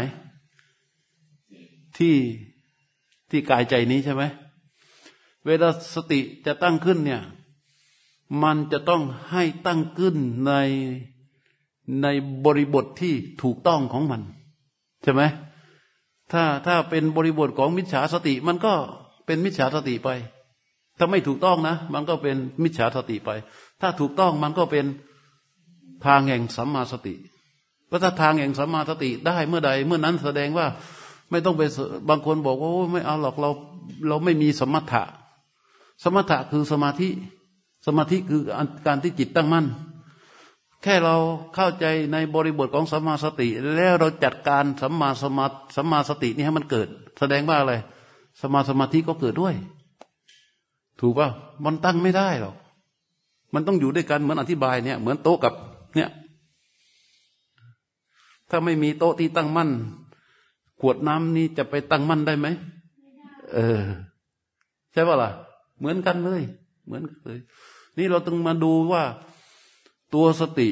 ที่ที่กายใจนี้ใช่ไหมเวลาสติจะตั้งขึ้นเนี่ย มันจะต้องให้ตั้งขึ้นในในบริบทที่ถูกต้องของมัน ใช่ไหมถ้าถ้าเป็นบริบทของมิจฉาสติ มันก็เป็นมิจฉาสติไป ถ้าไม่ถูกต้องนะ มันก็เป็นมิจฉาสติไป ถ้าถูกต้องมันก็เป็นทางแห่งสัมมาสติพระถ้าทางแห่งสัมมาสติได้เมื่อใด เมื่อนั้นแสดงว่าไม่ต้องไปบางคนบอกว่าไม่เอาหรอกเรา เราไม่มีสมถะ สมถะคือสมาธิ สมาธิคือการที่จิตตั้งมั่น แค่เราเข้าใจในบริบทของสัมมาสติ แล้วเราจัดการสัมมาสมาสัมมาสตินี่ให้มันเกิด แสดงว่าอะไรสมาสมาธิก็เกิดด้วย ถูกป่ะมันตั้งไม่ได้หรอกมันต้องอยู่ด้วยกันเหมือนอธิบายเนี่ย เหมือนโต๊ะกับเนี่ยถ้าไม่มีโต๊ะที่ตั้งมั่น ขวดน้ำนี้จะไปตั้งมั่นได้ไหมเออ ใช่ป่ะล่ะ เหมือนกันเลย เหมือนกันเลย นี่เราต้องมาดูว่าตัวสติ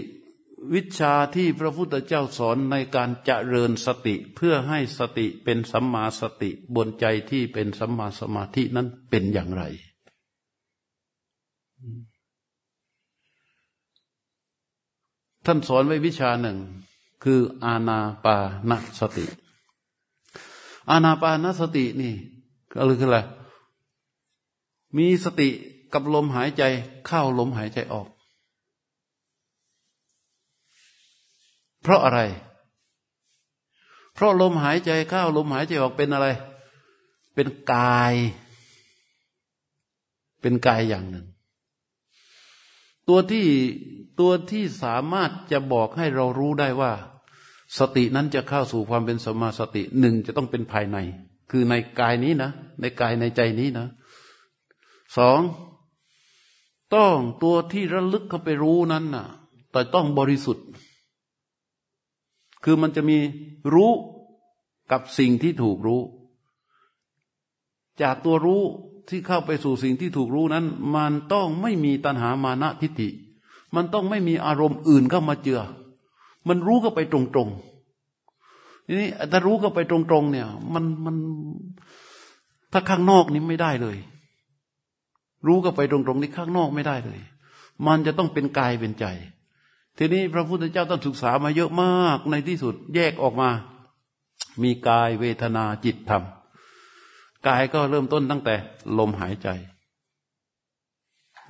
วิชาที่พระพุทธเจ้าสอนในการเจริญสติเพื่อให้สติเป็นสัมมาสติบนใจที่เป็นสัมมาสมาธินั้นเป็นอย่างไร ท่านสอนไว้วิชาหนึ่ง คืออาณาปานสติ อาณาปานสตินี่ก็คืออะไรมีสติ กับลมหายใจเข้าลมหายใจออก เพราะอะไร เพราะลมหายใจเข้าลมหายใจออกเป็นอะไร เป็นกาย เป็นกายอย่างหนึ่ง ตัวที่ตัวที่สามารถจะบอกให้เรารู้ได้ว่า สตินั้นจะเข้าสู่ความเป็นสมาสติหนึ่งจะต้องเป็นภายใน คือในกายนี้นะ ในกายในใจนี้นะสอง ต้องตัวที่ระลึกเข้าไปรู้นั้นน่ะ แต่ต้องบริสุทธิ์ คือมันจะมีรู้กับสิ่งที่ถูกรู้ จากตัวรู้ที่เข้าไปสู่สิ่งที่ถูกรู้นั้น มันต้องไม่มีตัณหามานะทิฏฐิ มันต้องไม่มีอารมณ์อื่นเข้ามาเจือ มันรู้เข้าไปตรงๆทีนี้ถ้ารู้เข้าไปตรงๆเนี่ย มันมันถ้าข้างนอกนี้ไม่ได้เลย รู้เข้าไปตรงๆนี่ข้างนอกไม่ได้เลย มันจะต้องเป็นกายเป็นใจ ทีนี้พระพุทธเจ้าต้องศึกษามาเยอะมากในที่สุดแยกออกมา มีกายเวทนาจิตธรรมกายก็เริ่มต้นตั้งแต่ลมหายใจ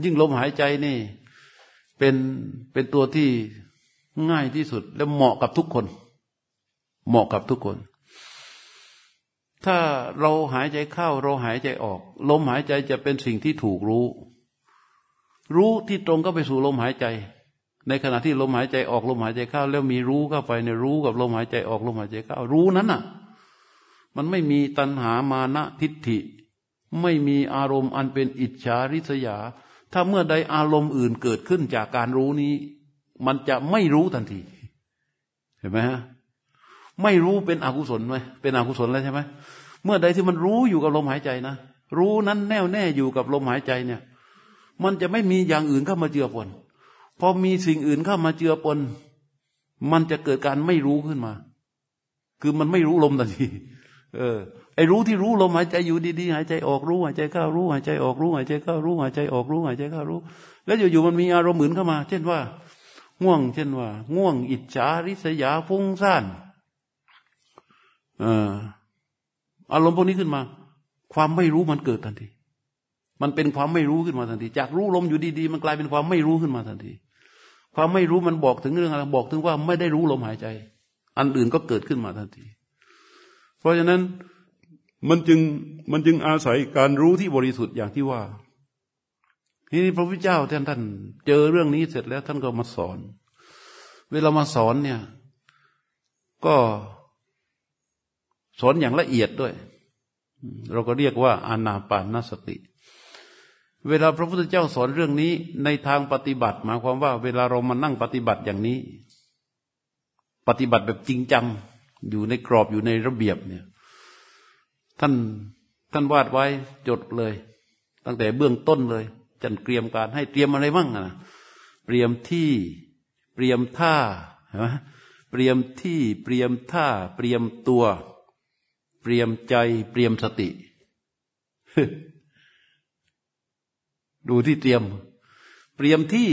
ยิ่งลมหายใจนี่เป็นเป็นตัวที่ง่ายที่สุดและเหมาะกับทุกคน เหมาะกับทุกคน ถ้าเราหายใจเข้าเราหายใจออก ลมหายใจจะเป็นสิ่งที่ถูกรู้ รู้ที่ตรงก็ไปสู่ลมหายใจ ในขณะที่ลมหายใจออกลมหายใจเข้า แล้วมีรู้เข้าไปในรู้กับลมหายใจออกลมหายใจเข้า รู้นั้นน่ะ มันไม่มีตัณหามานะทิฏฐิ ไม่มีอารมณ์อันเป็นอิจฉาริษยา ถ้าเมื่อใดอารมณ์อื่นเกิดขึ้นจากการรู้นี้ มันจะไม่รู้ทันที เห็นไหมฮะ ไม่รู้เป็นอกุศลไหมเป็นอกุศลแล้วใช่ไหมเมื่อใดที่มันรู้อยู่กับลมหายใจนะรู้นั้นแน่วแน่อยู่กับลมหายใจเนี่ย มันจะไม่มีอย่างอื่นเข้ามาเจือปนพอมีสิ่งอื่นเข้ามาเจือปน มันจะเกิดการไม่รู้ขึ้นมา คือมันไม่รู้ลมทันทีเออ ไอ้รู้ที่รู้ลมหายใจอยู่ดีๆหายใจออกรู้หายใจเข้ารู้หายใจออกรู้หายใจเข้ารู้หายใจออกรู้หายใจเข้ารู้ แล้วอยู่ๆมันมีอารมณ์อื่นเข้ามา เช่นว่า ง่วง เช่นว่า ง่วง อิจฉาริษยาฟุ้งซ่าน อารมณ์พวกนี้ขึ้นมา ความไม่รู้มันเกิดทันที มันเป็นความไม่รู้ขึ้นมาทันที จากรู้ลมอยู่ดีๆ มันกลายเป็นความไม่รู้ขึ้นมาทันที ความไม่รู้มันบอกถึงเรื่องอะไรบอกถึงว่าไม่ได้รู้ลมหายใจ อันอื่นก็เกิดขึ้นมาทันที เพราะฉะนั้นมันจึงมันจึงอาศัยการรู้ที่บริสุทธิ์อย่างที่ว่าทีนี้พระพุทธเจ้าท่านท่าน เจอเรื่องนี้เสร็จแล้วท่านก็มาสอน เวลามาสอนเนี่ย ก็ สอนอย่างละเอียดด้วย เราก็เรียกว่าอานาปานสติ เวลาพระพุทธเจ้าสอนเรื่องนี้ ในทางปฏิบัติหมายความว่า เวลาเรามานั่งปฏิบัติอย่างนี้ ปฏิบัติแบบจริงจังอยู่ในกรอบอยู่ในระเบียบเนี่ย ท่านท่านวาดไว้จดเลย ตั้งแต่เบื้องต้นเลย จันเตรียมการให้เตรียมอะไรบ้างนะเตรียมที่เตรียมท่าเห็นไหมเตรียมที่เตรียมท่าเตรียมตัว เตรียมใจเตรียมสติ ดูที่เตรียม เตรียมที่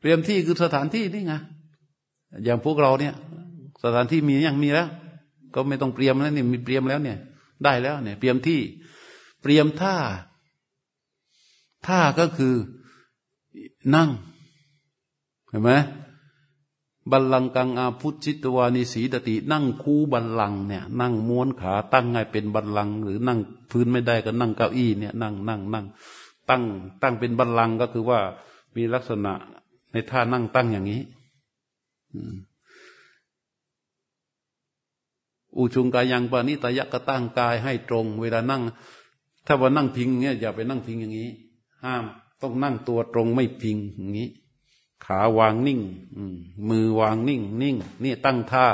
เตรียมที่คือสถานที่นี่ไงอย่างพวกเราเนี่ย สถานที่มียังมีแล้ว ก็ไม่ต้องเตรียมแล้วเนี่ยมีเตรียมแล้วเนี่ย ได้แล้วเนี่ย เตรียมที่ เตรียมท่า ท่าก็คือนั่งเห็นไหม บัลลังกังอาพุทธิตวานิสีตติ นั่งคูบัลลังเนี่ยนั่งม้วนขาตั้งไงเป็นบัลลัง หรือนั่งพื้นไม่ได้ก็นั่งเก้าอี้เนี่ยนั่งนั่งนั่งตั้งตั้งเป็นบัลลังก็คือว่ามีลักษณะในท่านั่งตั้งอย่างนี้อุชุงกายังปานิตายะก็ตั้งกายให้ตรง เวลานั่ง ถ้าว่านั่งพิงเนี่ยอย่าไปนั่งพิงอย่างนี้ ห้ามต้องนั่งตัวตรงไม่พิงอย่างนี้ ขาวางนิ่งมือวางนิ่ง นิ่ง นี่ตั้งท่า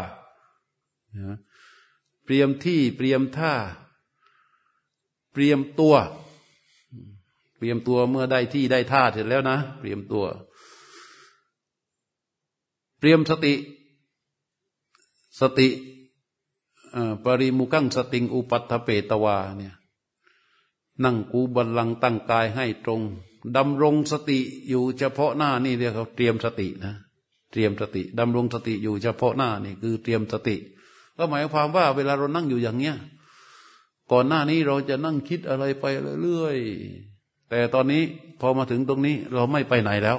เตรียมที่เตรียมท่าเตรียมตัว เตรียมตัวเมื่อได้ที่ได้ท่าเสร็จแล้วนะเตรียมตัว เตรียมสติ สติปริมุกังสติงอุปัตถเปตวาเนี่ย นั่งกูบัลลังตั้งกายให้ตรง ดำรงสติอยู่เฉพาะหน้านี่เรียกเขาเตรียมสตินะ เตรียมสติดำรงสติอยู่เฉพาะหน้านี่คือเตรียมสติ ก็หมายความว่าเวลาเรานั่งอยู่อย่างเนี้ยก่อนหน้านี้เราจะนั่งคิดอะไรไปเรื่อยๆแต่ตอนนี้พอมาถึงตรงนี้เราไม่ไปไหนแล้ว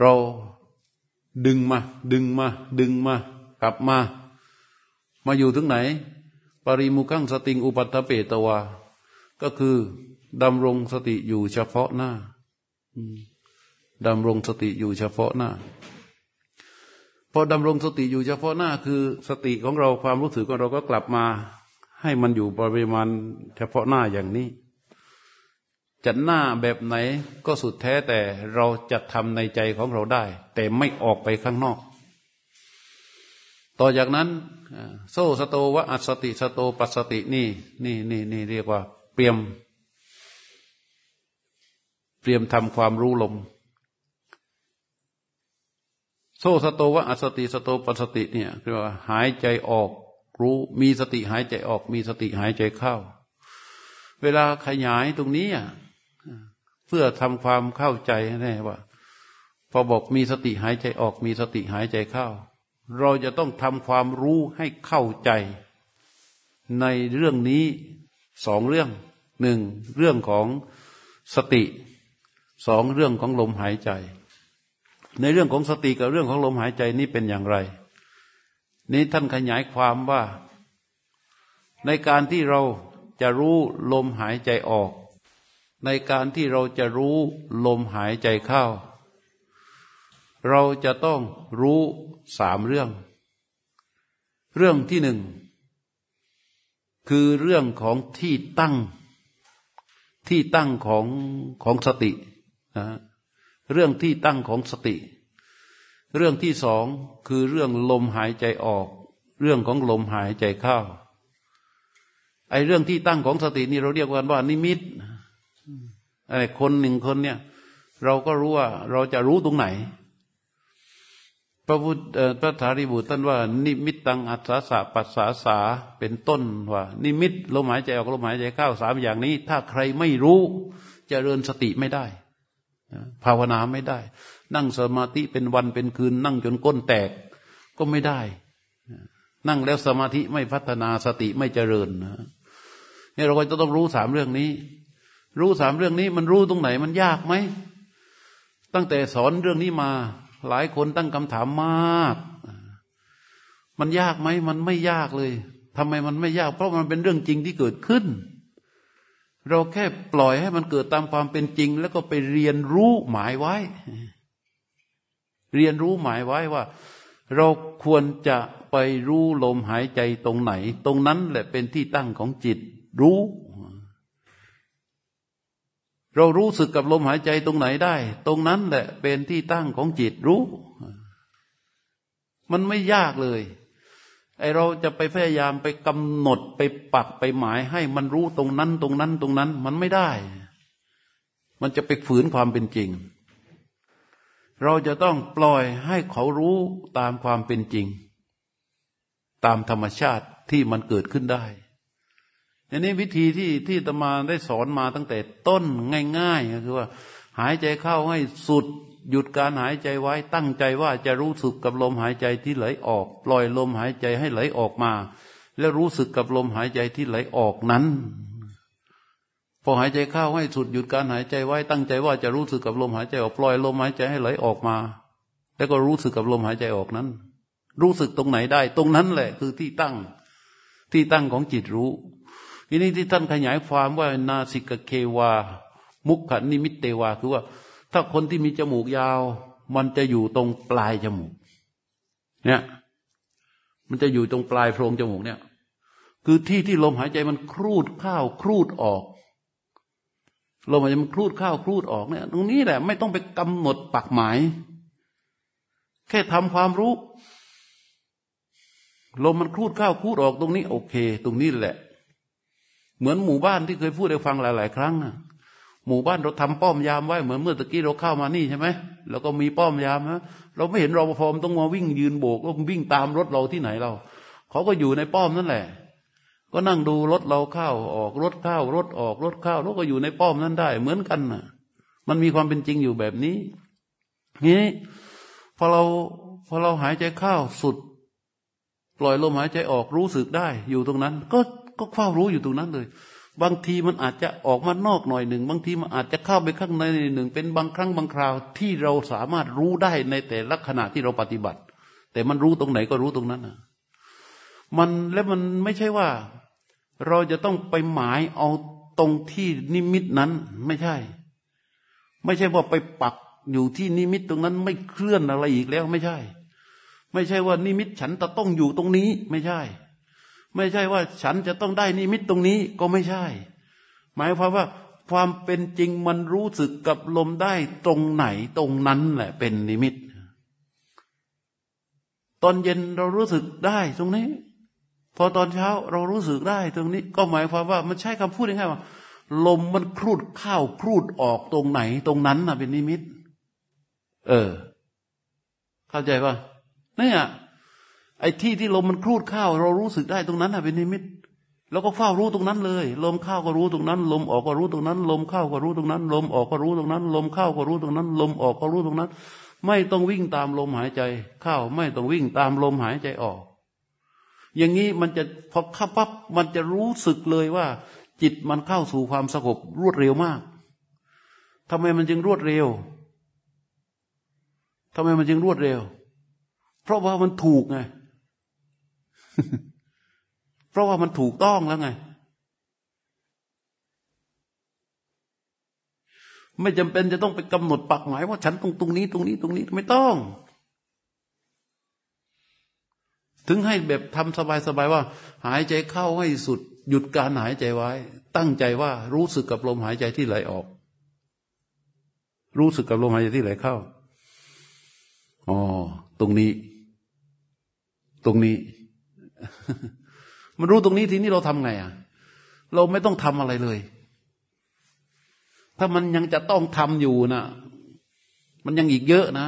เราดึงมา ดึงมา ดึงมา กลับมา มาอยู่ถึงไหน ปริมุขังสติงอุปัตถเปตวา ก็คือ ดำรงสติอยู่เฉพาะหน้าดำรงสติอยู่เฉพาะหน้าพอดำรงสติอยู่เฉพาะหน้าคือสติของเราความรู้สึกของเราก็กลับมา ให้มันอยู่ปริมาณเฉพาะหน้าอย่างนี้จะหน้าแบบไหนก็สุดแท้แต่เราจะทำในใจของเราได้ แต่ไม่ออกไปข้างนอก ต่อจากนั้นโส สะโตวะอัสสะสะติ สะโตปัสสะสะตินี่นี่นี่นี่เรียกว่าเตรียม เตรียมทำความรู้ลม โซสโตวะอสติสโตปัสติเนี่ยเรียกว่าหายใจออกรู้มีสติหายใจออก มีสติหายใจเข้า เวลาขยายตรงนี้เพื่อทำความเข้าใจแน่ว่า พอบอกมีสติหายใจออก มีสติหายใจเข้า เราจะต้องทำความรู้ให้เข้าใจ ในเรื่องนี้สองเรื่องหนึ่งเรื่องของสติ สองเรื่องของลมหายใจ ในเรื่องของสติกับเรื่องของลมหายใจนี้เป็นอย่างไร นี้ท่านขยายความว่า ในการที่เราจะรู้ลมหายใจออก ในการที่เราจะรู้ลมหายใจเข้า เราจะต้องรู้สามเรื่อง เรื่องที่หนึ่งคือเรื่องของที่ตั้งที่ตั้งของของสติ นะเรื่องที่ตั้งของสติ เรื่องที่สองคือเรื่องลมหายใจออก เรื่องของลมหายใจเข้าไอ้เรื่องที่ตั้งของสตินี่เราเรียกว่าว่านิมิตไอ้คนหนึ่งคนเนี่ย เราก็รู้ว่าเราจะรู้ตรงไหน พระพุทธพระธารีบุตรท่านว่า นิมิตตังอัศสะปัสสาสาเป็นต้นว่า นิมิตลมหายใจออกลมหายใจเข้าสามอย่างนี้ ถ้าใครไม่รู้จเจริญสติไม่ได้ ภาวนาไม่ได้ นั่งสมาธิเป็นวันเป็นคืน นั่งจนก้นแตกก็ไม่ได้ นั่งแล้วสมาธิไม่พัฒนาสติไม่เจริญนะนี่เราก็จะต้องรู้สามเรื่องนี้ รู้สามเรื่องนี้มันรู้ตรงไหนมันยากไหม ตั้งแต่สอนเรื่องนี้มา หลายคนตั้งคำถามมาก มันยากไหม มันไม่ยากเลยทำไมมันไม่ยาก เพราะมันเป็นเรื่องจริงที่เกิดขึ้น เราแค่ปล่อยให้มันเกิดตามความเป็นจริง แล้วก็ไปเรียนรู้หมายไว้ เรียนรู้หมายไว้ว่า เราควรจะไปรู้ลมหายใจตรงไหน ตรงนั้นแหละเป็นที่ตั้งของจิตรู้ เรารู้สึกกับลมหายใจตรงไหนได้ ตรงนั้นแหละเป็นที่ตั้งของจิตรู้ มันไม่ยากเลย ไอเราจะไปพยายามไปกำหนดไปปักไปหมายให้มันรู้ตรงนั้นตรงนั้นตรงนั้น มันไม่ได้ มันจะไปฝืนความเป็นจริง เราจะต้องปล่อยให้เขารู้ตามความเป็นจริง ตามธรรมชาติที่มันเกิดขึ้นได้อันนี้วิธีที่ที่ตมาได้สอนมาตั้งแต่ต้นง่าย ๆ ก็คือว่า หายใจเข้าให้สุด หยุดการหายใจไว้ตั้งใจว่าจะรู้สึกกับลมหายใจที่ไหลออก ปล่อยลมหายใจให้ไหลออกมา แล้วรู้สึกกับลมหายใจที่ไหลออกนั้น พอหายใจเข้าให้สุดหยุดการหายใจไว้ตั้งใจว่าจะรู้สึกกับลมหายใจออกปล่อยลมหายใจให้ไหลออกมา แล้วก็รู้สึกกับลมหายใจออกนั้น รู้สึกตรงไหนได้ ตรงนั้นแหละคือที่ตั้งที่ตั้งของจิตรู้ทีนี้ที่ท่านขยายความว่านาสิกเควา มุขนิมิตเตวาคือว่า ถ้าคนที่มีจมูกยาว มันจะอยู่ตรงปลายจมูก เนี่ย มันจะอยู่ตรงปลายโพรงจมูกเนี่ย คือที่ที่ลมหายใจมันครูดเข้าครูดออกลมหายใจมันครูดเข้าครูดออกเนี่ย ตรงนี้แหละ ไม่ต้องไปกำหนดปักหมาย แค่ทำความรู้ลมมันครูดเข้าครูดออกตรงนี้ โอเค ตรงนี้แหละ เหมือนหมู่บ้านที่เคยพูดให้ฟังหลาย ๆ ครั้งนะ หมู่บ้านเราทำป้อมยามไว้เหมือนเมื่อตะกี้เราเข้ามานี่ใช่ไหมแล้วก็มีป้อมยามนะเราไม่เห็นรปภต้องมาวิ่งยืนโบกก็วิ่งตามรถเราที่ไหนเราเขาก็อยู่ในป้อมนั่นแหละ ก็นั่งดูรถเราเข้าออกรถเข้ารถออกรถเข้าแล้วก็อยู่ในป้อมนั้นได้ เหมือนกันน่ะ มันมีความเป็นจริงอยู่แบบนี้นี้พอเราพอเราหายใจเข้าสุด ปล่อยลมหายใจออกรู้สึกได้อยู่ตรงนั้น ก็ก็เฝ้ารู้อยู่ตรงนั้นเลย บางทีมันอาจจะออกมานอกหน่อยหนึ่ง บางทีมันอาจจะเข้าไปข้างในหนึ่ง เป็นบางครั้งบางคราวที่เราสามารถรู้ได้ในแต่ละขณะที่เราปฏิบัติ แต่มันรู้ตรงไหนก็รู้ตรงนั้นนะมันและมันไม่ใช่ว่า เราจะต้องไปหมายเอาตรงที่นิมิตนั้นไม่ใช่ ไม่ใช่ว่าไปปักอยู่ที่นิมิตตรงนั้นไม่เคลื่อนอะไรอีกแล้วไม่ใช่ ไม่ใช่ว่านิมิตฉันจะต้องอยู่ตรงนี้ไม่ใช่ ไม่ใช่ว่าฉันจะต้องได้นิมิตตรงนี้ก็ไม่ใช่ หมายความว่าความเป็นจริงมันรู้สึกกับลมได้ตรงไหนตรงนั้นแหละเป็นนิมิต ตอนเย็นเรารู้สึกได้ตรงนี้ พอตอนเช้าเรารู้สึกได้ตรงนี้ ก็หมายความว่ามันใช้คำพูดง่ายๆว่า ลมมันครูดเข้าครูดออกตรงไหนตรงนั้นน่ะเป็นนิมิต เออ เข้าใจป่ะเนี่ย ไอ้ที่ที่ลมมันครูดเข้าเรารู้สึกได้ตรงนั้นเป็นนิมิตแล้วก็เฝ้ารู้ตรงนั้นเลย ลมเข้าก็รู้ตรงนั้น ลมออกก็รู้ตรงนั้น ลมเข้าก็รู้ตรงนั้น ลมออกก็รู้ตรงนั้น ลมเข้าก็รู้ตรงนั้น ลมออกก็รู้ตรงนั้น ไม่ต้องวิ่งตามลมหายใจ เข้าไม่ต้องวิ่งตามลมหายใจออก อย่างนี้มันจะพอเข้าปั๊บมันจะรู้สึกเลยว่า จิตมันเข้าสู่ความสงบรวดเร็วมากทำไมมันจึงรวดเร็วทำไมมันจึงรวดเร็ว เพราะว่ามันถูกไง เพราะว่ามันถูกต้องแล้วไง ไม่จำเป็นจะต้องไปกำหนดปักหมายว่าฉันตรงตรงนี้ ตรงนี้ตรงนี้ไม่ต้อง ถึงให้แบบทำสบายๆว่า หายใจเข้าให้สุด หยุดการหายใจไว้ ตั้งใจว่ารู้สึกกับลมหายใจที่ไหลออก รู้สึกกับลมหายใจที่ไหลเข้าอ๋อตรงนี้ ตรงนี้ มันรู้ตรงนี้ทีนี้เราทำไงอะ เราไม่ต้องทำอะไรเลย ถ้ามันยังจะต้องทำอยู่นะมันยังอีกเยอะนะ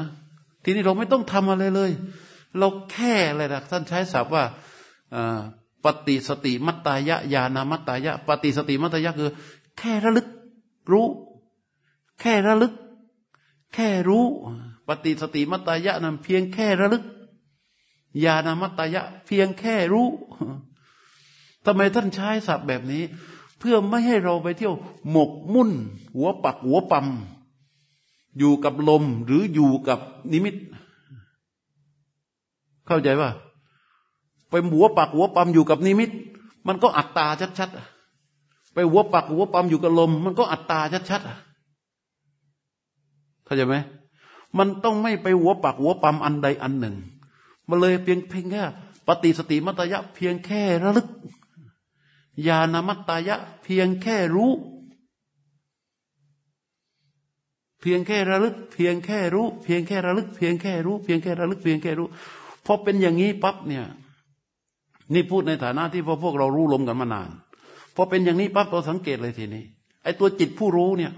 ทีนี้เราไม่ต้องทำอะไรเลย เราแค่อะไรนะท่านใช้ศัพท์ว่าปฏิสติมัตตายะญาณมัตตายะ ปฏิสติมัตตายะคือ แค่ระลึกรู้ แค่ระลึก แค่รู้ ปฏิสติมัตตายะนั้นเพียงแค่ระลึก ญาณมัตตยะ เพียงแค่รู้ทำไมท่านใช้ศัพท์แบบนี้ เพื่อไม่ให้เราไปเที่ยว หมกมุ่น หัวปักหัวปั๊มอยู่กับลมหรืออยู่กับนิมิต เข้าใจว่าไปหัวปักหัวปั๊มอยู่กับนิมิต มันก็อัตตาชัดๆไปหัวปักหัวปั๊มอยู่กับลม มันก็อัตตาชัดๆเข้าใจไหมมันต้องไม่ไปหัวปักหัวปั๊มอันใดอันหนึ่ง มันเลยเพียงเพียงแค่ปฏิสติมัตยะ เพียงแค่ระลึกญาณมัตตายะ เพียงแค่รู้ เพียงแค่ระลึก เพียงแค่รู้ เพียงแค่ระลึก เพียงแค่รู้ เพียงแค่ระลึก เพียงแค่รู้พอเป็นอย่างนี้ปั๊บเนี่ย นี่พูดในฐานะที่พอพวกเรารู้ลมกันมานานพอเป็นอย่างนี้ปั๊บเราสังเกตเลยทีนี้ ไอ้ตัวจิตผู้รู้เนี่ย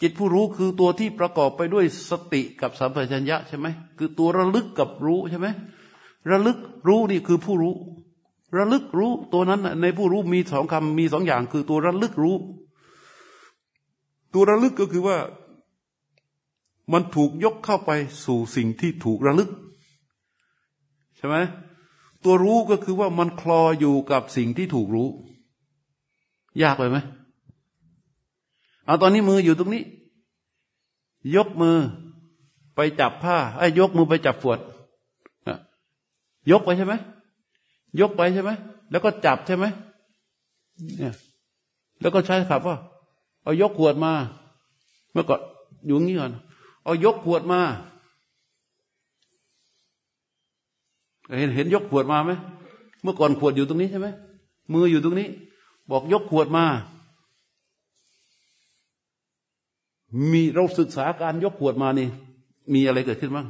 จิตผู้รู้คือตัวที่ประกอบไปด้วยสติกับสัมปชัญญะใช่ไหมคือตัวระลึกกับรู้ใช่ไหมระลึกรู้นี่คือผู้รู้ ระลึกรู้ตัวนั้นในผู้รู้มีสองคำมีสองอย่าง คือตัวระลึกรู้ ตัวระลึกก็คือว่า มันถูกยกเข้าไปสู่สิ่งที่ถูกระลึก ใช่ไหมตัวรู้ก็คือว่ามันคลออยู่กับสิ่งที่ถูกรู้ ยากไปไหม เอาตอนนี้มืออยู่ตรงนี้ ยกมือไปจับผ้าไอ้ยกมือไปจับฝวดยกไปใช่ไหมยกไปใช่ไหมแล้วก็จับใช่ไหมเนี่ย แล้วก็ใช้ขับว่า เอายกขวดมา เมื่อก่อนอยู่งี้ก่อนเอายกขวดมาเห็นเห็นยกขวดมาไหมเมื่อก่อนขวดอยู่ตรงนี้ใช่ไหมมืออยู่ตรงนี้ บอกยกขวดมา มีเราศึกษาการยกขวดมานี่ มีอะไรเกิดขึ้นบ้าง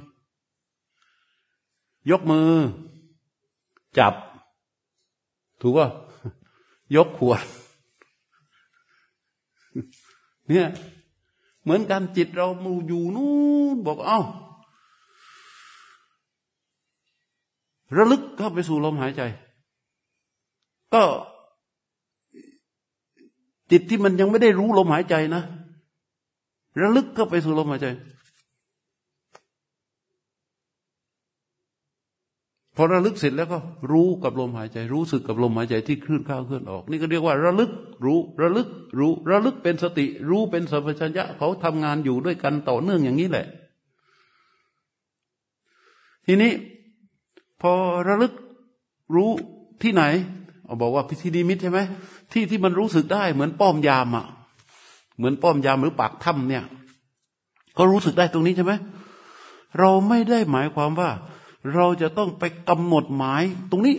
ยกมือ จับ ถูกป่ะยกขวด เนี่ย เหมือนกันจิตเรามูอยู่นู่นบอกเอา้าระลึกเข้าไปสู่ลมหายใจ ก็จิตที่มันยังไม่ได้รู้ลมหายใจนะ ระลึกเข้าไปสู่ลมหายใจพอระลึกเสร็จแล้วก็รู้กับลมหายใจ รู้สึกกับลมหายใจที่เคลื่อนเข้าเคลื่อนออก นี่ก็เรียกว่า ระลึกรู้ระลึกรู้ระลึกเป็นสติ รู้เป็นสัมปชัญญะเขาทำงานอยู่ด้วยกันต่อเนื่องอย่างนี้แหละ ทีนี้ พอระลึกรู้ที่ไหนเอาบอกว่าพิธีนิมิตใช่ไหมที่ที่มันรู้สึกได้เหมือนป้อมยามอะ เหมือนป้อมยามหรือปากถ้ำเนี่ย ก็รู้สึกได้ตรงนี้ใช่ไหมเราไม่ได้หมายความว่า เราจะต้องไปกำหนดหมายตรงนี้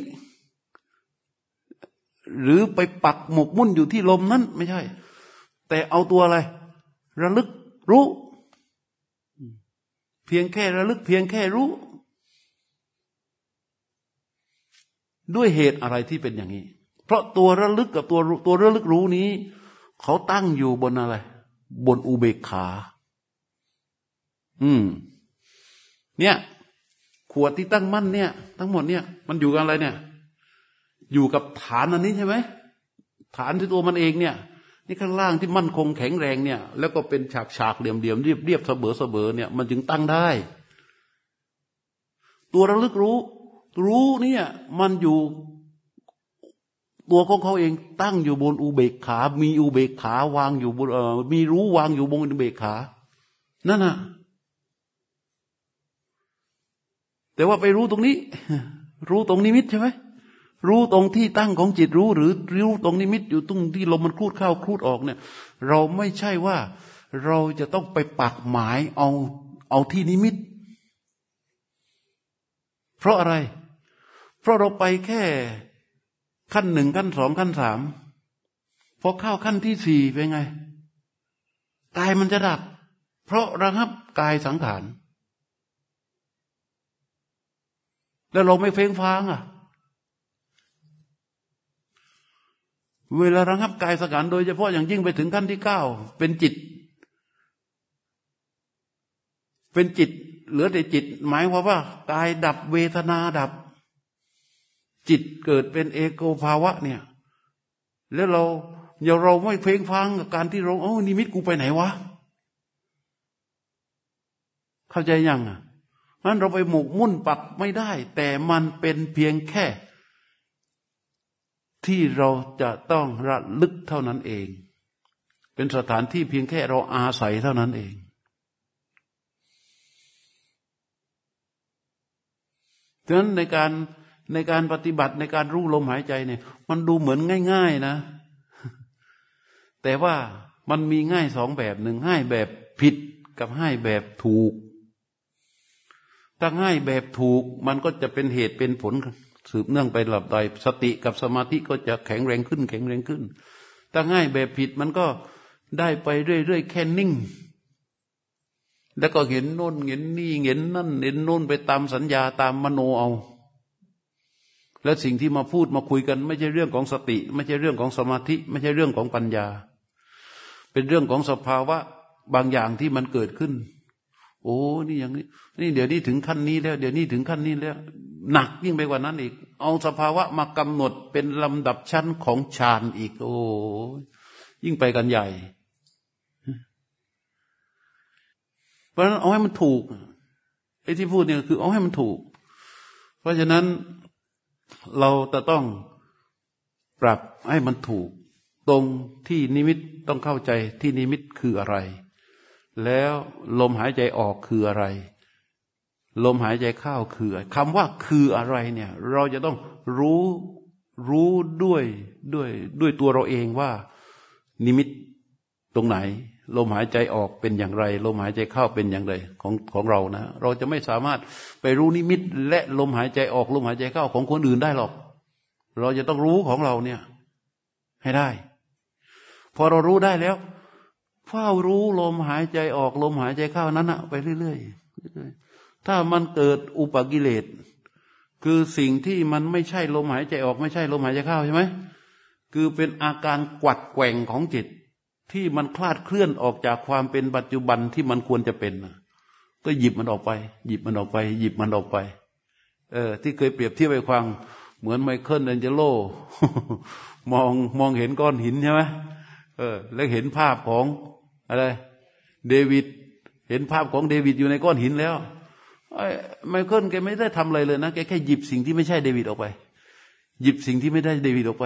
หรือไปปักหมกมุ่นอยู่ที่ลมนั้นไม่ใช่ แต่เอาตัวอะไร ระลึกรู้ เพียงแค่ระลึกเพียงแค่รู้ ด้วยเหตุอะไรที่เป็นอย่างนี้ เพราะตัวระลึกกับตัวตัวระลึกรู้นี้ เขาตั้งอยู่บนอะไร บนอุเบกขา อืม เนี่ย ขวดที่ตั้งมั่นเนี่ย ทั้งหมดเนี่ย มันอยู่กับอะไรเนี่ย อยู่กับฐานอันนี้ใช่ไหมฐานที่ตัวมันเองเนี่ย นี่ข้างล่างที่มั่นคงแข็งแรงเนี่ย แล้วก็เป็นฉากฉากเหลี่ยมเหลี่ยมเรียบเรียบเสมอเสมอเนี่ย มันจึงตั้งได้ ตัวระลึกรู้ รู้เนี่ย มันอยู่ ตัวของเขาเองตั้งอยู่บนอุเบกขา มีอุเบกขาวางอยู่บนเอ่อมีรู้วางอยู่บนอุเบกขา นั่นน่ะ แต่ว่าไปรู้ตรงนี้ รู้ตรงนิมิตใช่ไหมรู้ตรงที่ตั้งของจิตรู้ หรือรู้ตรงนิมิตอยู่ตรงที่ลมมันคลูดเข้าคลูดออกเนี่ย เราไม่ใช่ว่าเราจะต้องไปปักหมายเอาเอาที่นิมิต เพราะอะไร เพราะเราไปแค่ ขั้นหนึ่งขั้นสองขั้นสามพอเข้าขั้นที่สี่เป็นไงกายมันจะดับ เพราะระงับกายสังขารแล้วเราไม่เฟ้งฟางอะ เวลาระงับกายสังขารโดยเฉพาะอย่างยิ่งไปถึงขั้นที่เก้าเป็นจิต เป็นจิต เหลือแต่จิต หมายความว่ากายดับเวทนาดับ จิตเกิดเป็นเอโกภาวะเนี่ย แล้วเราอย่าเราไม่เพ่งฟังกับการที่เราโอ้นิมิตกูไปไหนวะ เข้าใจยังอะนั้นเราไปหมกมุ่นปักไม่ได้ แต่มันเป็นเพียงแค่ ที่เราจะต้องระลึกเท่านั้นเอง เป็นสถานที่เพียงแค่เราอาศัยเท่านั้นเองดังนั้นในการ ในการปฏิบัติในการรู้ลมหายใจเนี่ย มันดูเหมือนง่าย ๆนะ แต่ว่ามันมีง่ายสองแบบหนึ่งง่ายแบบผิดกับง่ายแบบถูก ถ้าง่ายแบบถูก มันก็จะเป็นเหตุเป็นผลสืบเนื่องไปหลับใดสติกับสมาธิก็จะแข็งแรงขึ้น แข็งแรงขึ้น ถ้าง่ายแบบผิดมันก็ได้ไปเรื่อยๆแค่นิ่ง แล้วก็เห็นโน่นเห็นนี่เห็นนั่นเห็นโน่นไปตามสัญญาตามมโนเอา และสิ่งที่มาพูดมาคุยกัน ไม่ใช่เรื่องของสติ ไม่ใช่เรื่องของสมาธิ ไม่ใช่เรื่องของปัญญา เป็นเรื่องของสภาวะบางอย่างที่มันเกิดขึ้น โอ้นี่อย่างนี้ นี่เดี๋ยวนี้ถึงขั้นนี้แล้ว เดี๋ยวนี้ถึงขั้นนี้แล้ว หนักยิ่งไปกว่านั้นอีก เอาสภาวะมากำหนดเป็นลำดับชั้นของฌานอีก โอ้ยิ่งไปกันใหญ่เพราะฉะนั้นเอาให้มันถูกไอ้ที่พูดเนี่ยคือเอาให้มันถูก เพราะฉะนั้น เราจะต้องปรับให้มันถูก ตรงที่นิมิตต้องเข้าใจที่นิมิตคืออะไร แล้วลมหายใจออกคืออะไร ลมหายใจเข้าคือคำว่าคืออะไรเนี่ย เราจะต้องรู้รู้ด้วยด้วยด้วยตัวเราเองว่า นิมิตตรงไหน ลมหายใจออกเป็นอย่างไร ลมหายใจเข้าเป็นอย่างไรของของเรานะ เราจะไม่สามารถไปรู้นิมิต และลมหายใจออกลมหายใจเข้าของคนอื่นได้หรอก เราจะต้องรู้ของเราเนี่ย ให้ได้ พอเรารู้ได้แล้วเฝ้ารู้ลมหายใจออกลมหายใจเข้านั้นอะไปเรื่อยๆถ้ามันเกิดอุปกิเลสคือสิ่งที่มันไม่ใช่ลมหายใจออกไม่ใช่ลมหายใจเข้าใช่ไหมคือเป็นอาการกวัดแกว่งของจิต ที่มันคลาดเคลื่อนออกจากความเป็นปัจจุบันที่มันควรจะเป็นก็หยิบมันออกไป หยิบมันออกไป หยิบมันออกไป เออ ที่เคยเปรียบเทียบไปฟัง เหมือนไมเคิลแอนเจโลมองมองเห็นก้อนหินใช่ไหมเออ แล้วเห็นภาพของอะไร เดวิดเห็นภาพของเดวิดอยู่ในก้อนหินแล้วไมเคิลแกไม่ได้ทำอะไรเลยนะแกแค่หยิบสิ่งที่ไม่ใช่เดวิดออกไป หยิบสิ่งที่ไม่ได้เดวิดออกไป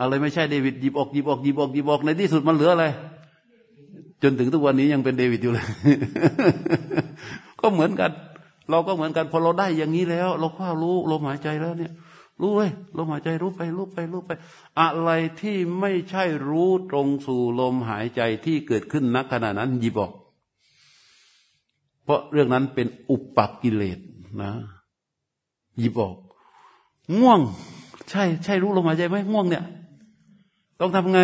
อะไรไม่ใช่เดวิดหยิบออกหยิบออกหยิบออกหยิบออกในที่สุดมันเหลืออะไร จนถึงทุกวันนี้ยังเป็นเดวิดอยู่เลย ก็เหมือนกัน เราก็เหมือนกันพอเราได้อย่างนี้แล้ว เราก็รู้ลมหายใจแล้วเนี่ย รู้เลยลมหายใจรู้ไปรู้ไปรู้ไป อะไรที่ไม่ใช่รู้ตรงสู่ลมหายใจที่เกิดขึ้นนักขณะนั้นหยิบออก เพราะเรื่องนั้นเป็นอุปปกกิเลสนะหยิบออก ง่วง ใช่ ใช่รู้ลมหายใจไหมง่วงเนี่ย ต้องทำไง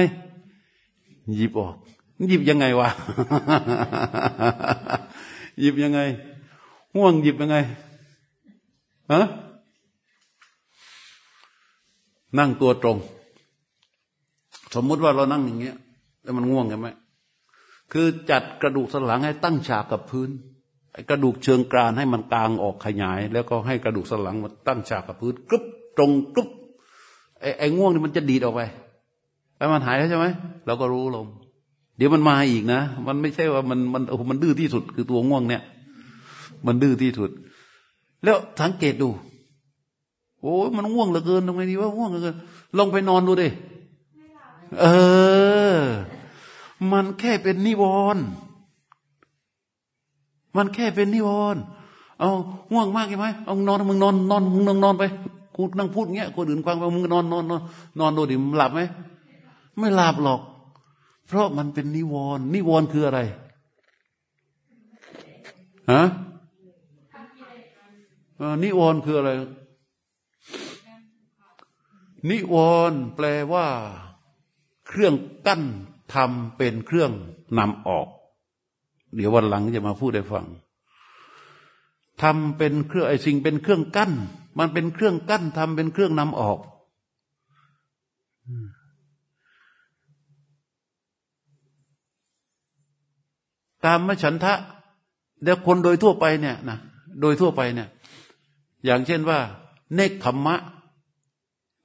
หยิบออก หยิบยังไงวะ หยิบยังไงห่วงหยิบยังไงฮะนั่งตัวตรง สมมุติว่าเรานั่งอย่างเงี้ย แล้วมันง่วงกันไหมคือจัดกระดูกสันหลังให้ตั้งฉากกับพื้นกระดูกเชิงกรานให้มันกลางออกขยาย แล้วก็ให้กระดูกสันหลังมันตั้งฉากกับพื้นกรึบตรงกรึบไอ้ไอ้ง่วงนี่มันจะดีดออกไป แล้วมันหายแล้วใช่ไหมเราก็รู้ลม เดี๋ยวมันมาอีกนะ มันไม่ใช่ว่ามันมันโอ้มันดื้อที่สุดคือตัวง่วงเนี่ย มันดื้อที่สุด แล้วสังเกตดู โอ้มันง่วงเหลือเกินทำไงดีว่าง่วงเหลือเกินลงไปนอนดูดิเออ มันแค่เป็นนิวรณ์มันแค่เป็นนิวรณ์เอาง่วงมากใช่ไหมเอานอนมึงนอนนอนมึงนอนนอนไปกูนั่งพูดเงี้ยคนอื่นฟังไปมึงนอนนอนนอนนอนดูดิมหลับไหม ไม่หลับหรอก เพราะมันเป็นนิวรณ์นิวรณ์คืออะไรฮะนิวรณ์คืออะไร นิวรณ์แปลว่า เครื่องกั้นทำเป็นเครื่องนำออก เดี๋ยววันหลังจะมาพูดให้ฟังทำเป็นเครื่องไอ้สิ่งเป็นเครื่องกั้น มันเป็นเครื่องกั้นทำเป็นเครื่องนำออก ตามมฉันทะเดี๋ยวคนโดยทั่วไปเนี่ยนะโดยทั่วไปเนี่ย อย่างเช่นว่า เนคขมมะ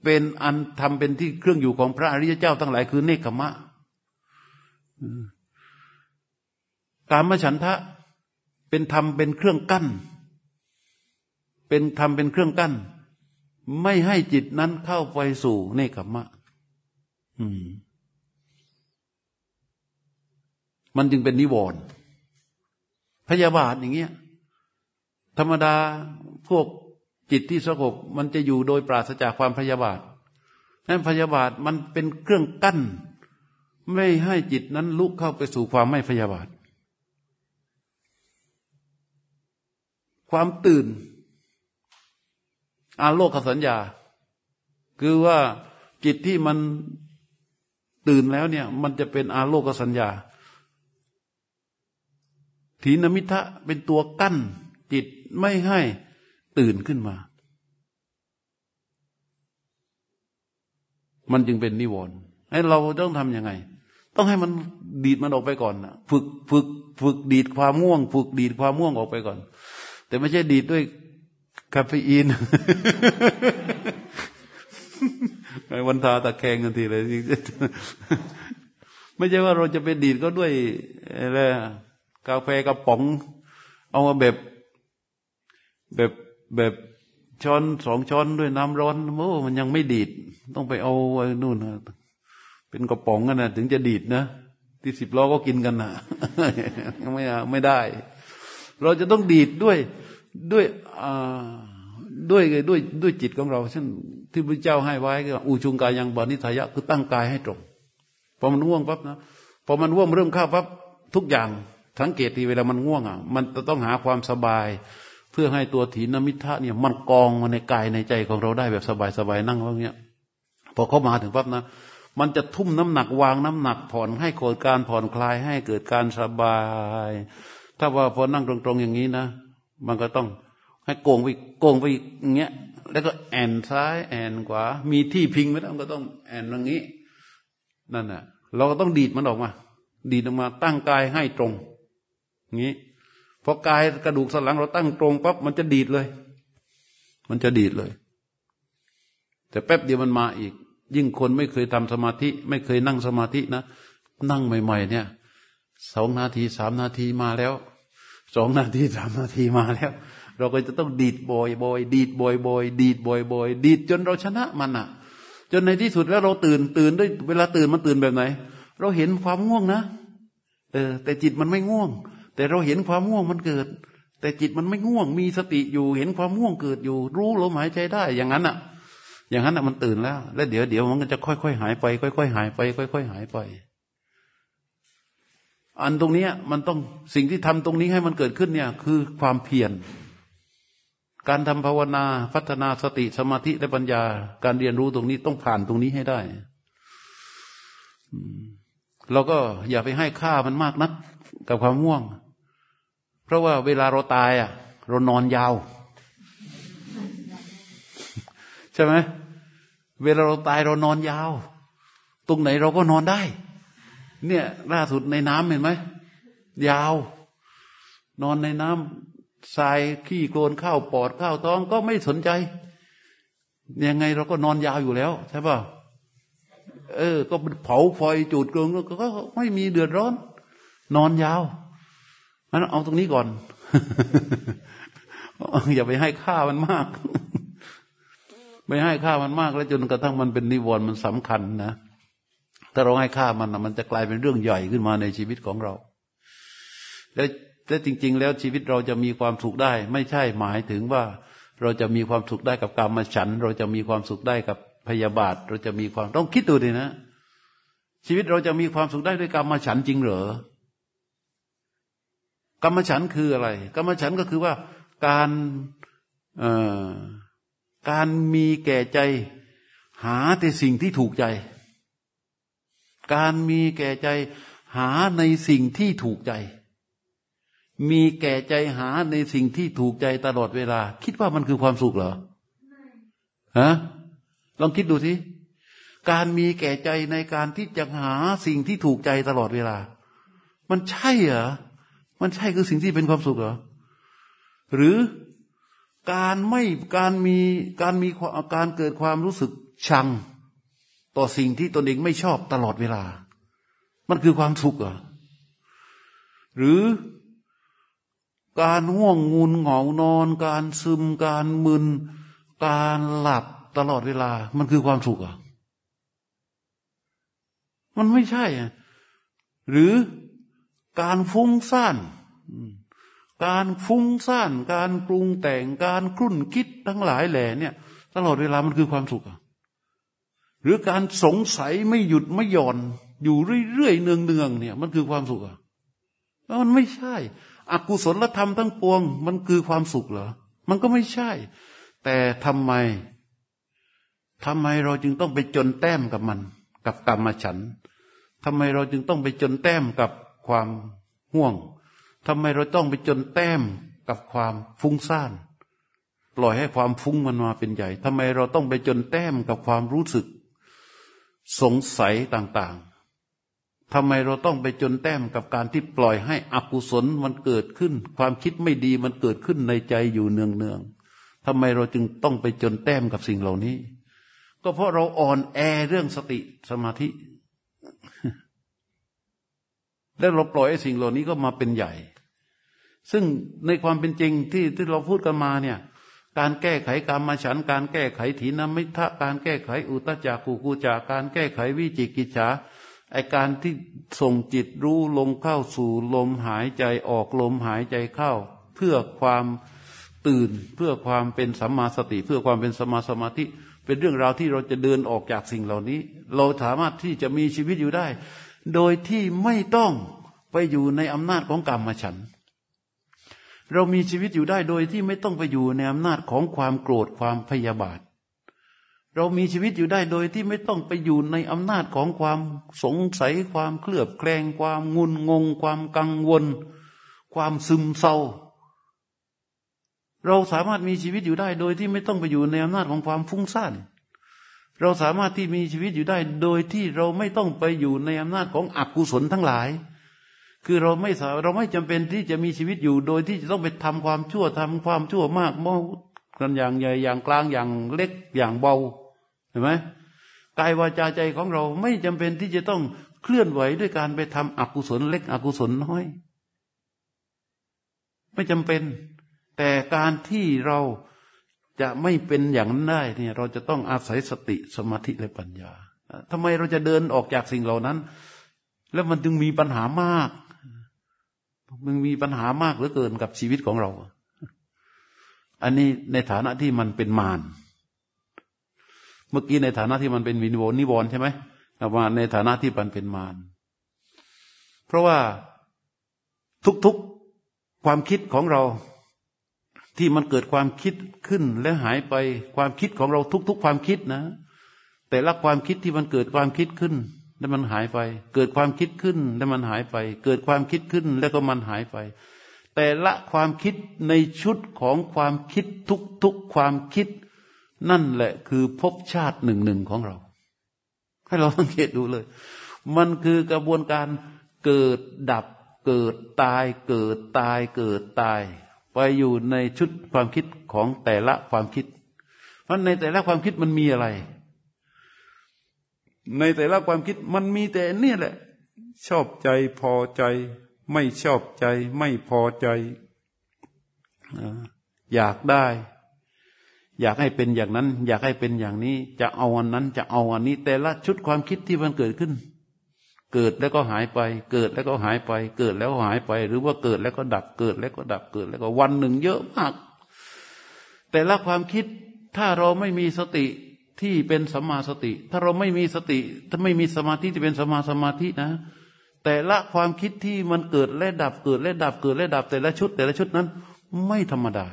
เป็นอันทำเป็นที่เครื่องอยู่ของพระอริยเจ้าทั้งหลายคือเนคขมมะตามมฉันทะเป็นธรรมเป็นเครื่องกั้น เป็นธรรมเป็นเครื่องกั้น ไม่ให้จิตนั้นเข้าไปสู่เนคขมมะ อืม มันจึงเป็นนิวรณ์พยาบาทอย่างเงี้ย ธรรมดาพวกจิตที่สงบมันจะอยู่โดยปราศจากความพยาบาทนั้นพยาบาทมันเป็นเครื่องกั้น ไม่ให้จิตนั้นลุกเข้าไปสู่ความไม่พยาบาท ความตื่น อาโลกสัญญา คือว่าจิตที่มันตื่นแล้วเนี่ย มันจะเป็นอาโลกสัญญา ถีนมิทะเป็นตัวกั้น จิตไม่ให้ตื่นขึ้นมา มันจึงเป็นนิวรณ์ให้เราต้องทำยังไง ต้องให้มันดีดมันออกไปก่อนนะฝึกฝึกฝึกดีดความง่วง ฝึกดีดความง่วงออกไปก่อน แต่ไม่ใช่ดีดด้วยคาเฟอีนไอ้วันทาตะแคงกันทีเลยไม่ใช่ว่าเราจะไปดีดก็ด้วยอะไร กาแฟกระป๋อง เอามาแบบแบบแบบช้อนสองช้อนด้วยน้ำร้อนโอ้มันยังไม่ดีด ต้องไปเอาไอ้นู่นเป็นกระป๋องกันนะถึงจะดีดนะที่สิบล้อก็กินกันนะไม่ไม่ได้ เราจะต้องดีดด้วยด้วยด้วยด้วยด้วยจิตของเราเช่นที่พระเจ้าให้ไว้ก็อูชุงกายยังบานิทายะคือตั้งกายให้ตรงพอมันง่วงปั๊บนะพอมันง่วงเริ่มข้าวปั๊บทุกอย่าง สังเกตทีเวลามันง่วงอะ มันจะต้องหาความสบาย เพื่อให้ตัวถีนมิทะเนี่ยมันกองมาในกายในใจของเราได้แบบสบายๆนั่งว่าเงี้ยพอเขามาถึงปั๊บนะมันจะทุ่มน้ำหนักวางน้ำหนักผ่อนให้เกิดการผ่อนคลายให้เกิดการสบาย ถ้าว่าพอนั่งตรงๆอย่างนี้นะ มันก็ต้องให้โกงไปโกงไปอย่างเงี้ย แล้วก็แอนซ้ายแอนขวา มีที่พิงไม่ต้องก็ต้องแอนอย่างนี้ นั่นน่ะ เราก็ต้องดีดมันออกมา ดีดออกมาตั้งกายให้ตรง งี้พอกายกระดูกสันหลังเราตั้งตรงปั๊บมันจะดีดเลย มันจะดีดเลย แต่แป๊บเดียวมันมาอีก ยิ่งคนไม่เคยทำสมาธิ ไม่เคยนั่งสมาธินะนั่งใหม่ ๆ เนี่ยสองนาทีสามนาทีมาแล้วสองนาทีสามนาทีมาแล้ว เราก็จะต้องดีดบ่อยบ่อยดีดบ่อยบ่อยดีดบ่อยบ่อยดีดจนเราชนะมันอะจนในที่สุดแล้วเราตื่นตื่นด้วยเวลาตื่นมันตื่นแบบไหน เราเห็นความง่วงนะเออแต่จิตมันไม่ง่วง แต่เราเห็นความง่วงมันเกิด แต่จิตมันไม่ง่วงมีสติอยู่ เห็นความง่วงเกิดอยู่ รู้ลมหายใจได้ อย่างนั้นอะ อย่างนั้นอะมันตื่นแล้ว แล้วเดี๋ยวเดี๋ยวมันก็จะค่อยๆหายไป ค่อยๆหายไป ค่อยๆหายไป อันตรงนี้มันต้องสิ่งที่ทำตรงนี้ให้มันเกิดขึ้นเนี่ย คือความเพียรการทำภาวนาพัฒนาสติสมาธิและปัญญา การเรียนรู้ตรงนี้ต้องผ่านตรงนี้ให้ได้เราก็อย่าไปให้ค่ามันมากนัก กับความง่วง เพราะว่าเวลาเราตายอะ เรานอนยาว ใช่ไหมเวลาเราตายเรานอนยาว ตรงไหนเราก็นอนได้ เนี่ยล่าสุดในน้ำเห็นไหมยาว นอนในน้ำทรายขี้โคลนข้าวปอดข้าวท้องก็ไม่สนใจยังไงเราก็นอนยาวอยู่แล้ว ใช่ป่ะเออ ก็เผาไฟจุดเกลืองก็ไม่มีเดือดร้อน นอนยาว งั้นเอาตรงนี้ก่อน อย่าไปให้ค่ามันมาก ไม่ให้ค่ามันมาก แล้วจนกระทั่งมันเป็นนิวรณ์มันสำคัญนะ ถ้าเราให้ค่ามันนะมันจะกลายเป็นเรื่องใหญ่ขึ้นมาในชีวิตของเรา แล้วและจริง ๆ แล้วชีวิตเราจะมีความสุขได้ ไม่ใช่หมายถึงว่าเราจะมีความสุขได้กับกรรมฉัน เราจะมีความสุขได้กับพยาบาท เราจะมีความต้องคิดดูดินะ ชีวิตเราจะมีความสุขได้ด้วยกรรมฉันจริงเหรอ กรรมฉันคืออะไร กรรมฉันก็คือว่าการการมีแก่ใจ หาแต่สิ่งที่ถูกใจ การมีแก่ใจ หาในสิ่งที่ถูกใจ มีแก่ใจหาในสิ่งที่ถูกใจตลอดเวลา คิดว่ามันคือความสุขเหรอฮะลองคิดดูสิการมีแก่ใจในการที่จะหาสิ่งที่ถูกใจตลอดเวลา มันใช่เหรอ มันใช่คือสิ่งที่เป็นความสุขเหรอหรือการไม่การมีการมีการเกิดความรู้สึกชัง ต่อสิ่งที่ตนเองไม่ชอบตลอดเวลา มันคือความสุขเหรอหรือการห่วงงูนเหงานอน การซึมการมึน การหลับตลอดเวลา มันคือความสุขเหรอมันไม่ใช่หรือ การฟุ้งซ่านการฟุ้งซ่านการปรุงแต่งการครุ่นคิดทั้งหลายแหล่เนี่ย ตลอดเวลามันคือความสุข หรือการสงสัยไม่หยุดไม่หย่อน อยู่เรื่อยๆเนืองๆเนี่ย มันคือความสุขอะแล้วมันไม่ใช่ อกุศลธรรมทั้งปวง มันคือความสุขเหรอมันก็ไม่ใช่ แต่ทำไมทำไมเราจึงต้องไปจนแต้มกับมัน กับกรรมฉันทำไมเราจึงต้องไปจนแต้มกับ ความห่วงทำไมเราต้องไปจนแต้มกับความฟุ้งซ่าน ปล่อยให้ความฟุ้งมันมาเป็นใหญ่ทำไมเราต้องไปจนแต้มกับความรู้สึก สงสัยต่างๆทำไมเราต้องไปจนแต้มกับการที่ปล่อยให้อกุศลมันเกิดขึ้น ความคิดไม่ดีมันเกิดขึ้นในใจอยู่เนืองๆทำไมเราจึงต้องไปจนแต้มกับสิ่งเหล่านี้ ก็เพราะเราอ่อนแอเรื่องสติสมาธิ แล้วเราปล่อยให้สิ่งเหล่านี้ก็มาเป็นใหญ่ ซึ่งในความเป็นจริงที่ที่เราพูดกันมาเนี่ย การแก้ไขกรรมฉัน การแก้ไขถีนมิทะการแก้ไขอุตจักกุกุจากการแก้ไขวิจิกิจฉาไอการที่ส่งจิตรู้ลงเข้าสู่ลมหายใจออกลมหายใจเข้า เพื่อความตื่นเพื่อความเป็นสัมมาสติ เพื่อความเป็นสมาสมาธิ เป็นเรื่องราวที่เราจะเดินออกจากสิ่งเหล่านี้ เราสามารถที่จะมีชีวิตอยู่ได้ โดยที่ไม่ต้องไปอยู่ในอำนาจของกรรมฉัน เรามีชีวิตอยู่ได้โดยที่ไม่ต้องไปอยู่ในอำนาจของความโกรธความพยาบาท เรามีชีวิตอยู่ได้โดยที่ไม่ต้องไปอยู่ในอำนาจของความสงสัย ความเคลือบแคลง ความงุนงง ความกังวล ความซึมเศร้า เราสามารถมีชีวิตอยู่ได้โดยที่ไม่ต้องไปอยู่ในอำนาจของความฟุ้งซ่าน เราสามารถที่มีชีวิตอยู่ได้ โดยที่เราไม่ต้องไปอยู่ในอำนาจของอกุศลทั้งหลาย คือเราไม่สาเราไม่จำเป็นที่จะมีชีวิตอยู่ โดยที่จะต้องไปทำความชั่วทำความชั่วมากมากกันอย่างใหญ่อย่างกลางอย่างเล็กอย่างเบาเห็นไหมกายวาจาใจของเราไม่จำเป็นที่จะต้องเคลื่อนไหวด้วยการไปทำอกุศลเล็กอกุศลน้อย ไม่จำเป็น แต่การที่เรา จะไม่เป็นอย่างนั้นได้เนี่ยเราจะต้องอาศัยสติสมาธิและปัญญาทำไมเราจะเดินออกจากสิ่งเหล่านั้น แล้วมันจึงมีปัญหามาก มันมีปัญหามากเหลือเกินกับชีวิตของเรา อันนี้ในฐานะที่มันเป็นมารเมื่อกี้ในฐานะที่มันเป็นวินโวนิวรใช่ไหมแต่ว่าในฐานะที่มันเป็นมารเพราะว่าทุกๆความคิดของเรา ที่มันเกิดความคิดขึ้นและหายไปความคิดของเราทุก ๆ ความคิดนะ แต่ละความคิดที่มันเกิดความคิดขึ้น แล้วมันหายไป เกิดความคิดขึ้น แล้วมันหายไป เกิดความคิดขึ้นแล้วก็มันหายไป แต่ละความคิดในชุดของความคิดทุกๆความคิด นั่นแหละคือภพชาติหนึ่งหนึ่งของเรา ให้เราสังเกตดูเลย มันคือกระบวนการเกิดดับ เกิดตาย เกิดตายเกิดตาย ไปอยู่ในชุดความคิดของแต่ละความคิด เพราะในแต่ละความคิดมันมีอะไร ในแต่ละความคิดมันมีแต่นี่แหละ ชอบใจพอใจ ไม่ชอบใจ ไม่พอใจ อยากได้ อยากให้เป็นอย่างนั้น อยากให้เป็นอย่างนี้ จะเอาอันนั้น จะเอาอันนี้ แต่ละชุดความคิดที่มันเกิดขึ้น เกิดแล้วก็หายไป เกิดแล้วก็หายไป เกิดแล้วหายไป หรือว่าเกิดแล้วก็ดับ เกิดแล้วก็ดับ เกิดแล้วก็วันหนึ่งเยอะมาก แต่ละความคิดถ้าเราไม่มีสติที่เป็นสัมมาสติ ถ้าเราไม่มีสติ ถ้าไม่มีสมาธิที่เป็นสัมมาสมาธินะ แต่ละความคิดที่มันเกิดและดับ เกิดและดับ เกิดและดับ แต่ละชุด แต่ละชุดนั้น ไม่ธรรมดา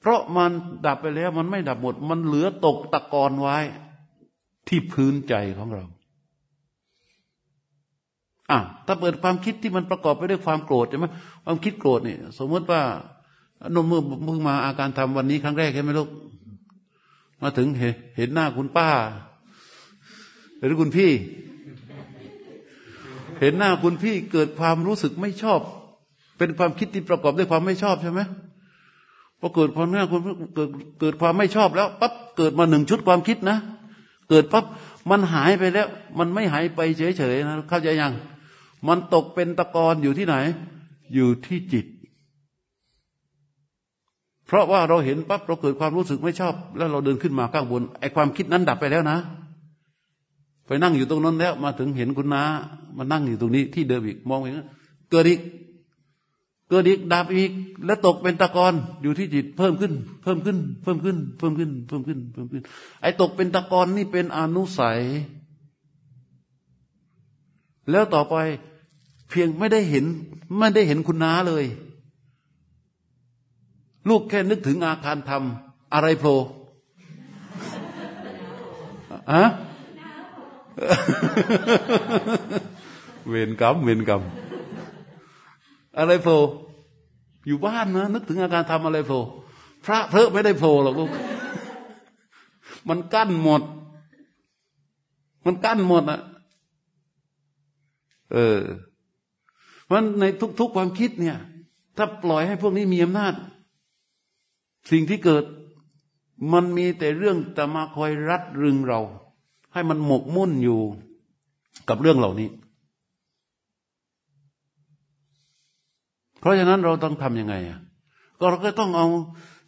เพราะมันดับไปแล้วมันไม่ดับหมด มันเหลือตกตะกอนไว้ที่พื้นใจของเรา อะถ้าเปิดความคิดที่มันประกอบไปด้วยความโกรธใช่ไหมความคิดโกรธเนี่ยสมมติว่านมเมื่อเพิ่งมาอาการทำวันนี้ครั้งแรกใช่ไหมลูกมาถึงเห็นหน้าคุณป้า หรือคุณพี่ เห็นหน้าคุณพี่เกิดความรู้สึกไม่ชอบ เป็นความคิดที่ประกอบด้วยความไม่ชอบใช่ไหมพอเกิดความหน้าคุณเกิดเกิดความไม่ชอบแล้วปั๊บเกิดมาหนึ่งชุดความคิดนะ เกิดปั๊บมันหายไปแล้ว มันไม่หายไปเฉยๆนะเข้าใจยัง มันตกเป็นตะกอนอยู่ที่ไหน อยู่ที่จิต เพราะว่าเราเห็นปั๊บเราเกิดความรู้สึกไม่ชอบ แล้วเราเดินขึ้นมาข้างบนไอ้ความคิดนั้นดับไปแล้วนะ ไปนั่งอยู่ตรงนั้นแล้ว มาถึงเห็นคุณน้ามานั่งอยู่ตรงนี้ที่เดิมอีกมองเห็นเกิดอีกเกิดอีกดับอีก แล้วตกเป็นตะกอนอยู่ที่จิตเพิ่มขึ้น เพิ่มขึ้น เพิ่มขึ้น เพิ่มขึ้น เพิ่มขึ้น เพิ่มขึ้น ไอ้ตกเป็นตะกอนนี่เป็นอนุสัย แล้วต่อไปเพียงไม่ได้เห็นไม่ได้เห็นคุณน้าเลย ลูกแค่นึกถึงอาคารทำอะไรโผล่อะเวรกรรมเวรกรรมอะไรโผล่อยู่บ้านนะนึกถึงอาการทำอะไรโผล่พระเพลไม่ได้โผล่หรอกลูกมันกั้นหมด มันกั้นหมดอะ เออมันในทุก ๆความคิดเนี่ย ถ้าปล่อยให้พวกนี้มีอำนาจ สิ่งที่เกิดมันมีแต่เรื่องจะมาคอยรัดรึงเรา ให้มันหมกมุ่นอยู่กับเรื่องเหล่านี้ เพราะฉะนั้นเราต้องทำยังไงอะก็เราก็ต้องเอา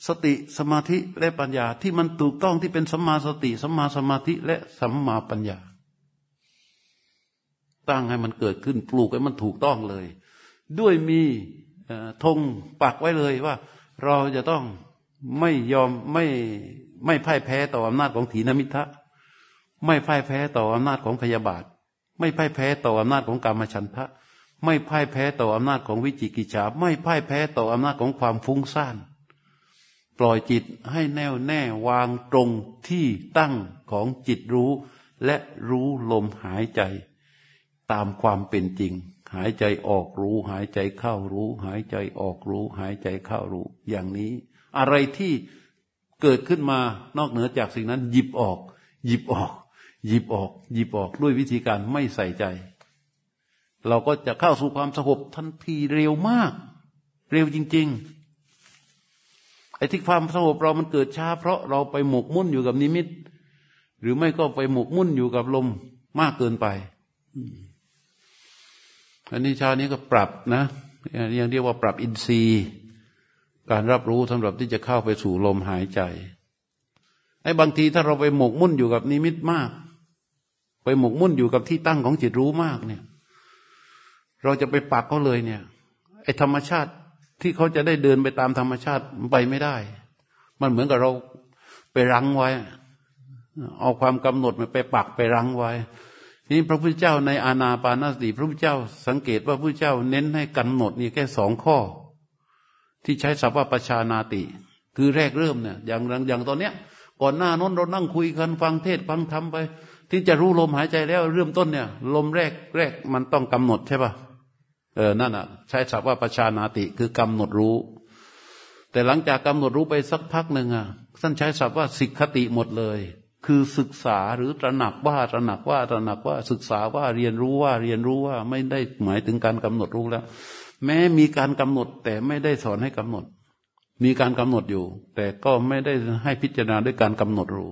สติสมาธิและปัญญาที่มันถูกต้องที่เป็นสัมมาสติสัมมาสมาธิและสัมมาปัญญา ตั้งให้มันเกิดขึ้นปลูกให้มันถูกต้องเลย ด้วยมีธงปักไว้เลยว่า เราจะต้องไม่ยอมไม่ไม่พ่ายแพ้ต่ออำนาจของถีนมิทะไม่พ่ายแพ้ต่ออำนาจของพยาบาท ไม่พ่ายแพ้ต่ออำนาจของกรรมฉันทะ ไม่พ่ายแพ้ต่ออำนาจของวิจิกิจฉาไม่พ่ายแพ้ต่ออำนาจของความฟุ้งซ่านปล่อยจิตให้แน่วแน่วางตรงที่ตั้งของจิตรู้ และรู้ลมหายใจ ตามความเป็นจริง หายใจออกรู้ หายใจเข้ารู้ หายใจออกรู้ หายใจเข้ารู้ อย่างนี้ อะไรที่เกิดขึ้นมานอกเหนือจากสิ่งนั้น หยิบออก หยิบออก หยิบออก หยิบออกด้วยวิธีการไม่ใส่ใจ เราก็จะเข้าสู่ความสงบทันทีเร็วมาก เร็วจริง ๆ ไอ้ที่ความสงบเรามันเกิดช้า เพราะเราไปหมกมุ่นอยู่กับนิมิต หรือไม่ก็ไปหมกมุ่นอยู่กับลมมากเกินไป อันนี้ชานี้ก็ปรับนะยังเรียกว่าปรับอินทรีย์ การรับรู้สำหรับที่จะเข้าไปสู่ลมหายใจไอ้บางทีถ้าเราไปหมกมุ่นอยู่กับนิมิตมาก ไปหมกมุ่นอยู่กับที่ตั้งของจิตรู้มากเนี่ย เราจะไปปักเขาเลยเนี่ยไอ้ธรรมชาติที่เขาจะได้เดินไปตามธรรมชาติไปไม่ได้ มันเหมือนกับเราไปรั้งไว้ เอาความกำหนดมันไปปักไปรั้งไว้ นี่พระพุทธเจ้าในอาณาปานาสติ พระพุทธเจ้าสังเกตว่าพระพุทธเจ้าเน้นให้กำหนดนี่แค่สองข้อ ที่ใช้สัพพะประชานาติ คือแรกเริ่มเนี่ยอย่างอย่างตอนเนี้ย ก่อนหน้านั้นเรานั่งคุยกันฟังเทศฟังธรรมไป ที่จะรู้ลมหายใจแล้วเริ่มต้นเนี่ย ลมแรกแรกมันต้องกำหนดใช่ปะเออนั่นอะ ใช้ศัพท์ว่าประชานาติคือกำหนดรู้ แต่หลังจากกำหนดรู้ไปสักพักหนึ่งอะท่านใช้ศัพท์ว่าสิกขติหมดเลย คือศึกษาหรือตระหนักว่าตระหนักว่าตระหนักว่าศึกษาว่าเรียนรู้ว่าเรียนรู้ว่าไม่ได้หมายถึงการกำหนดรู้แล้ว แม้มีการกำหนดแต่ไม่ได้สอนให้กำหนด มีการกำหนดอยู่ แต่ก็ไม่ได้ให้พิจารณาด้วยการกำหนดรู้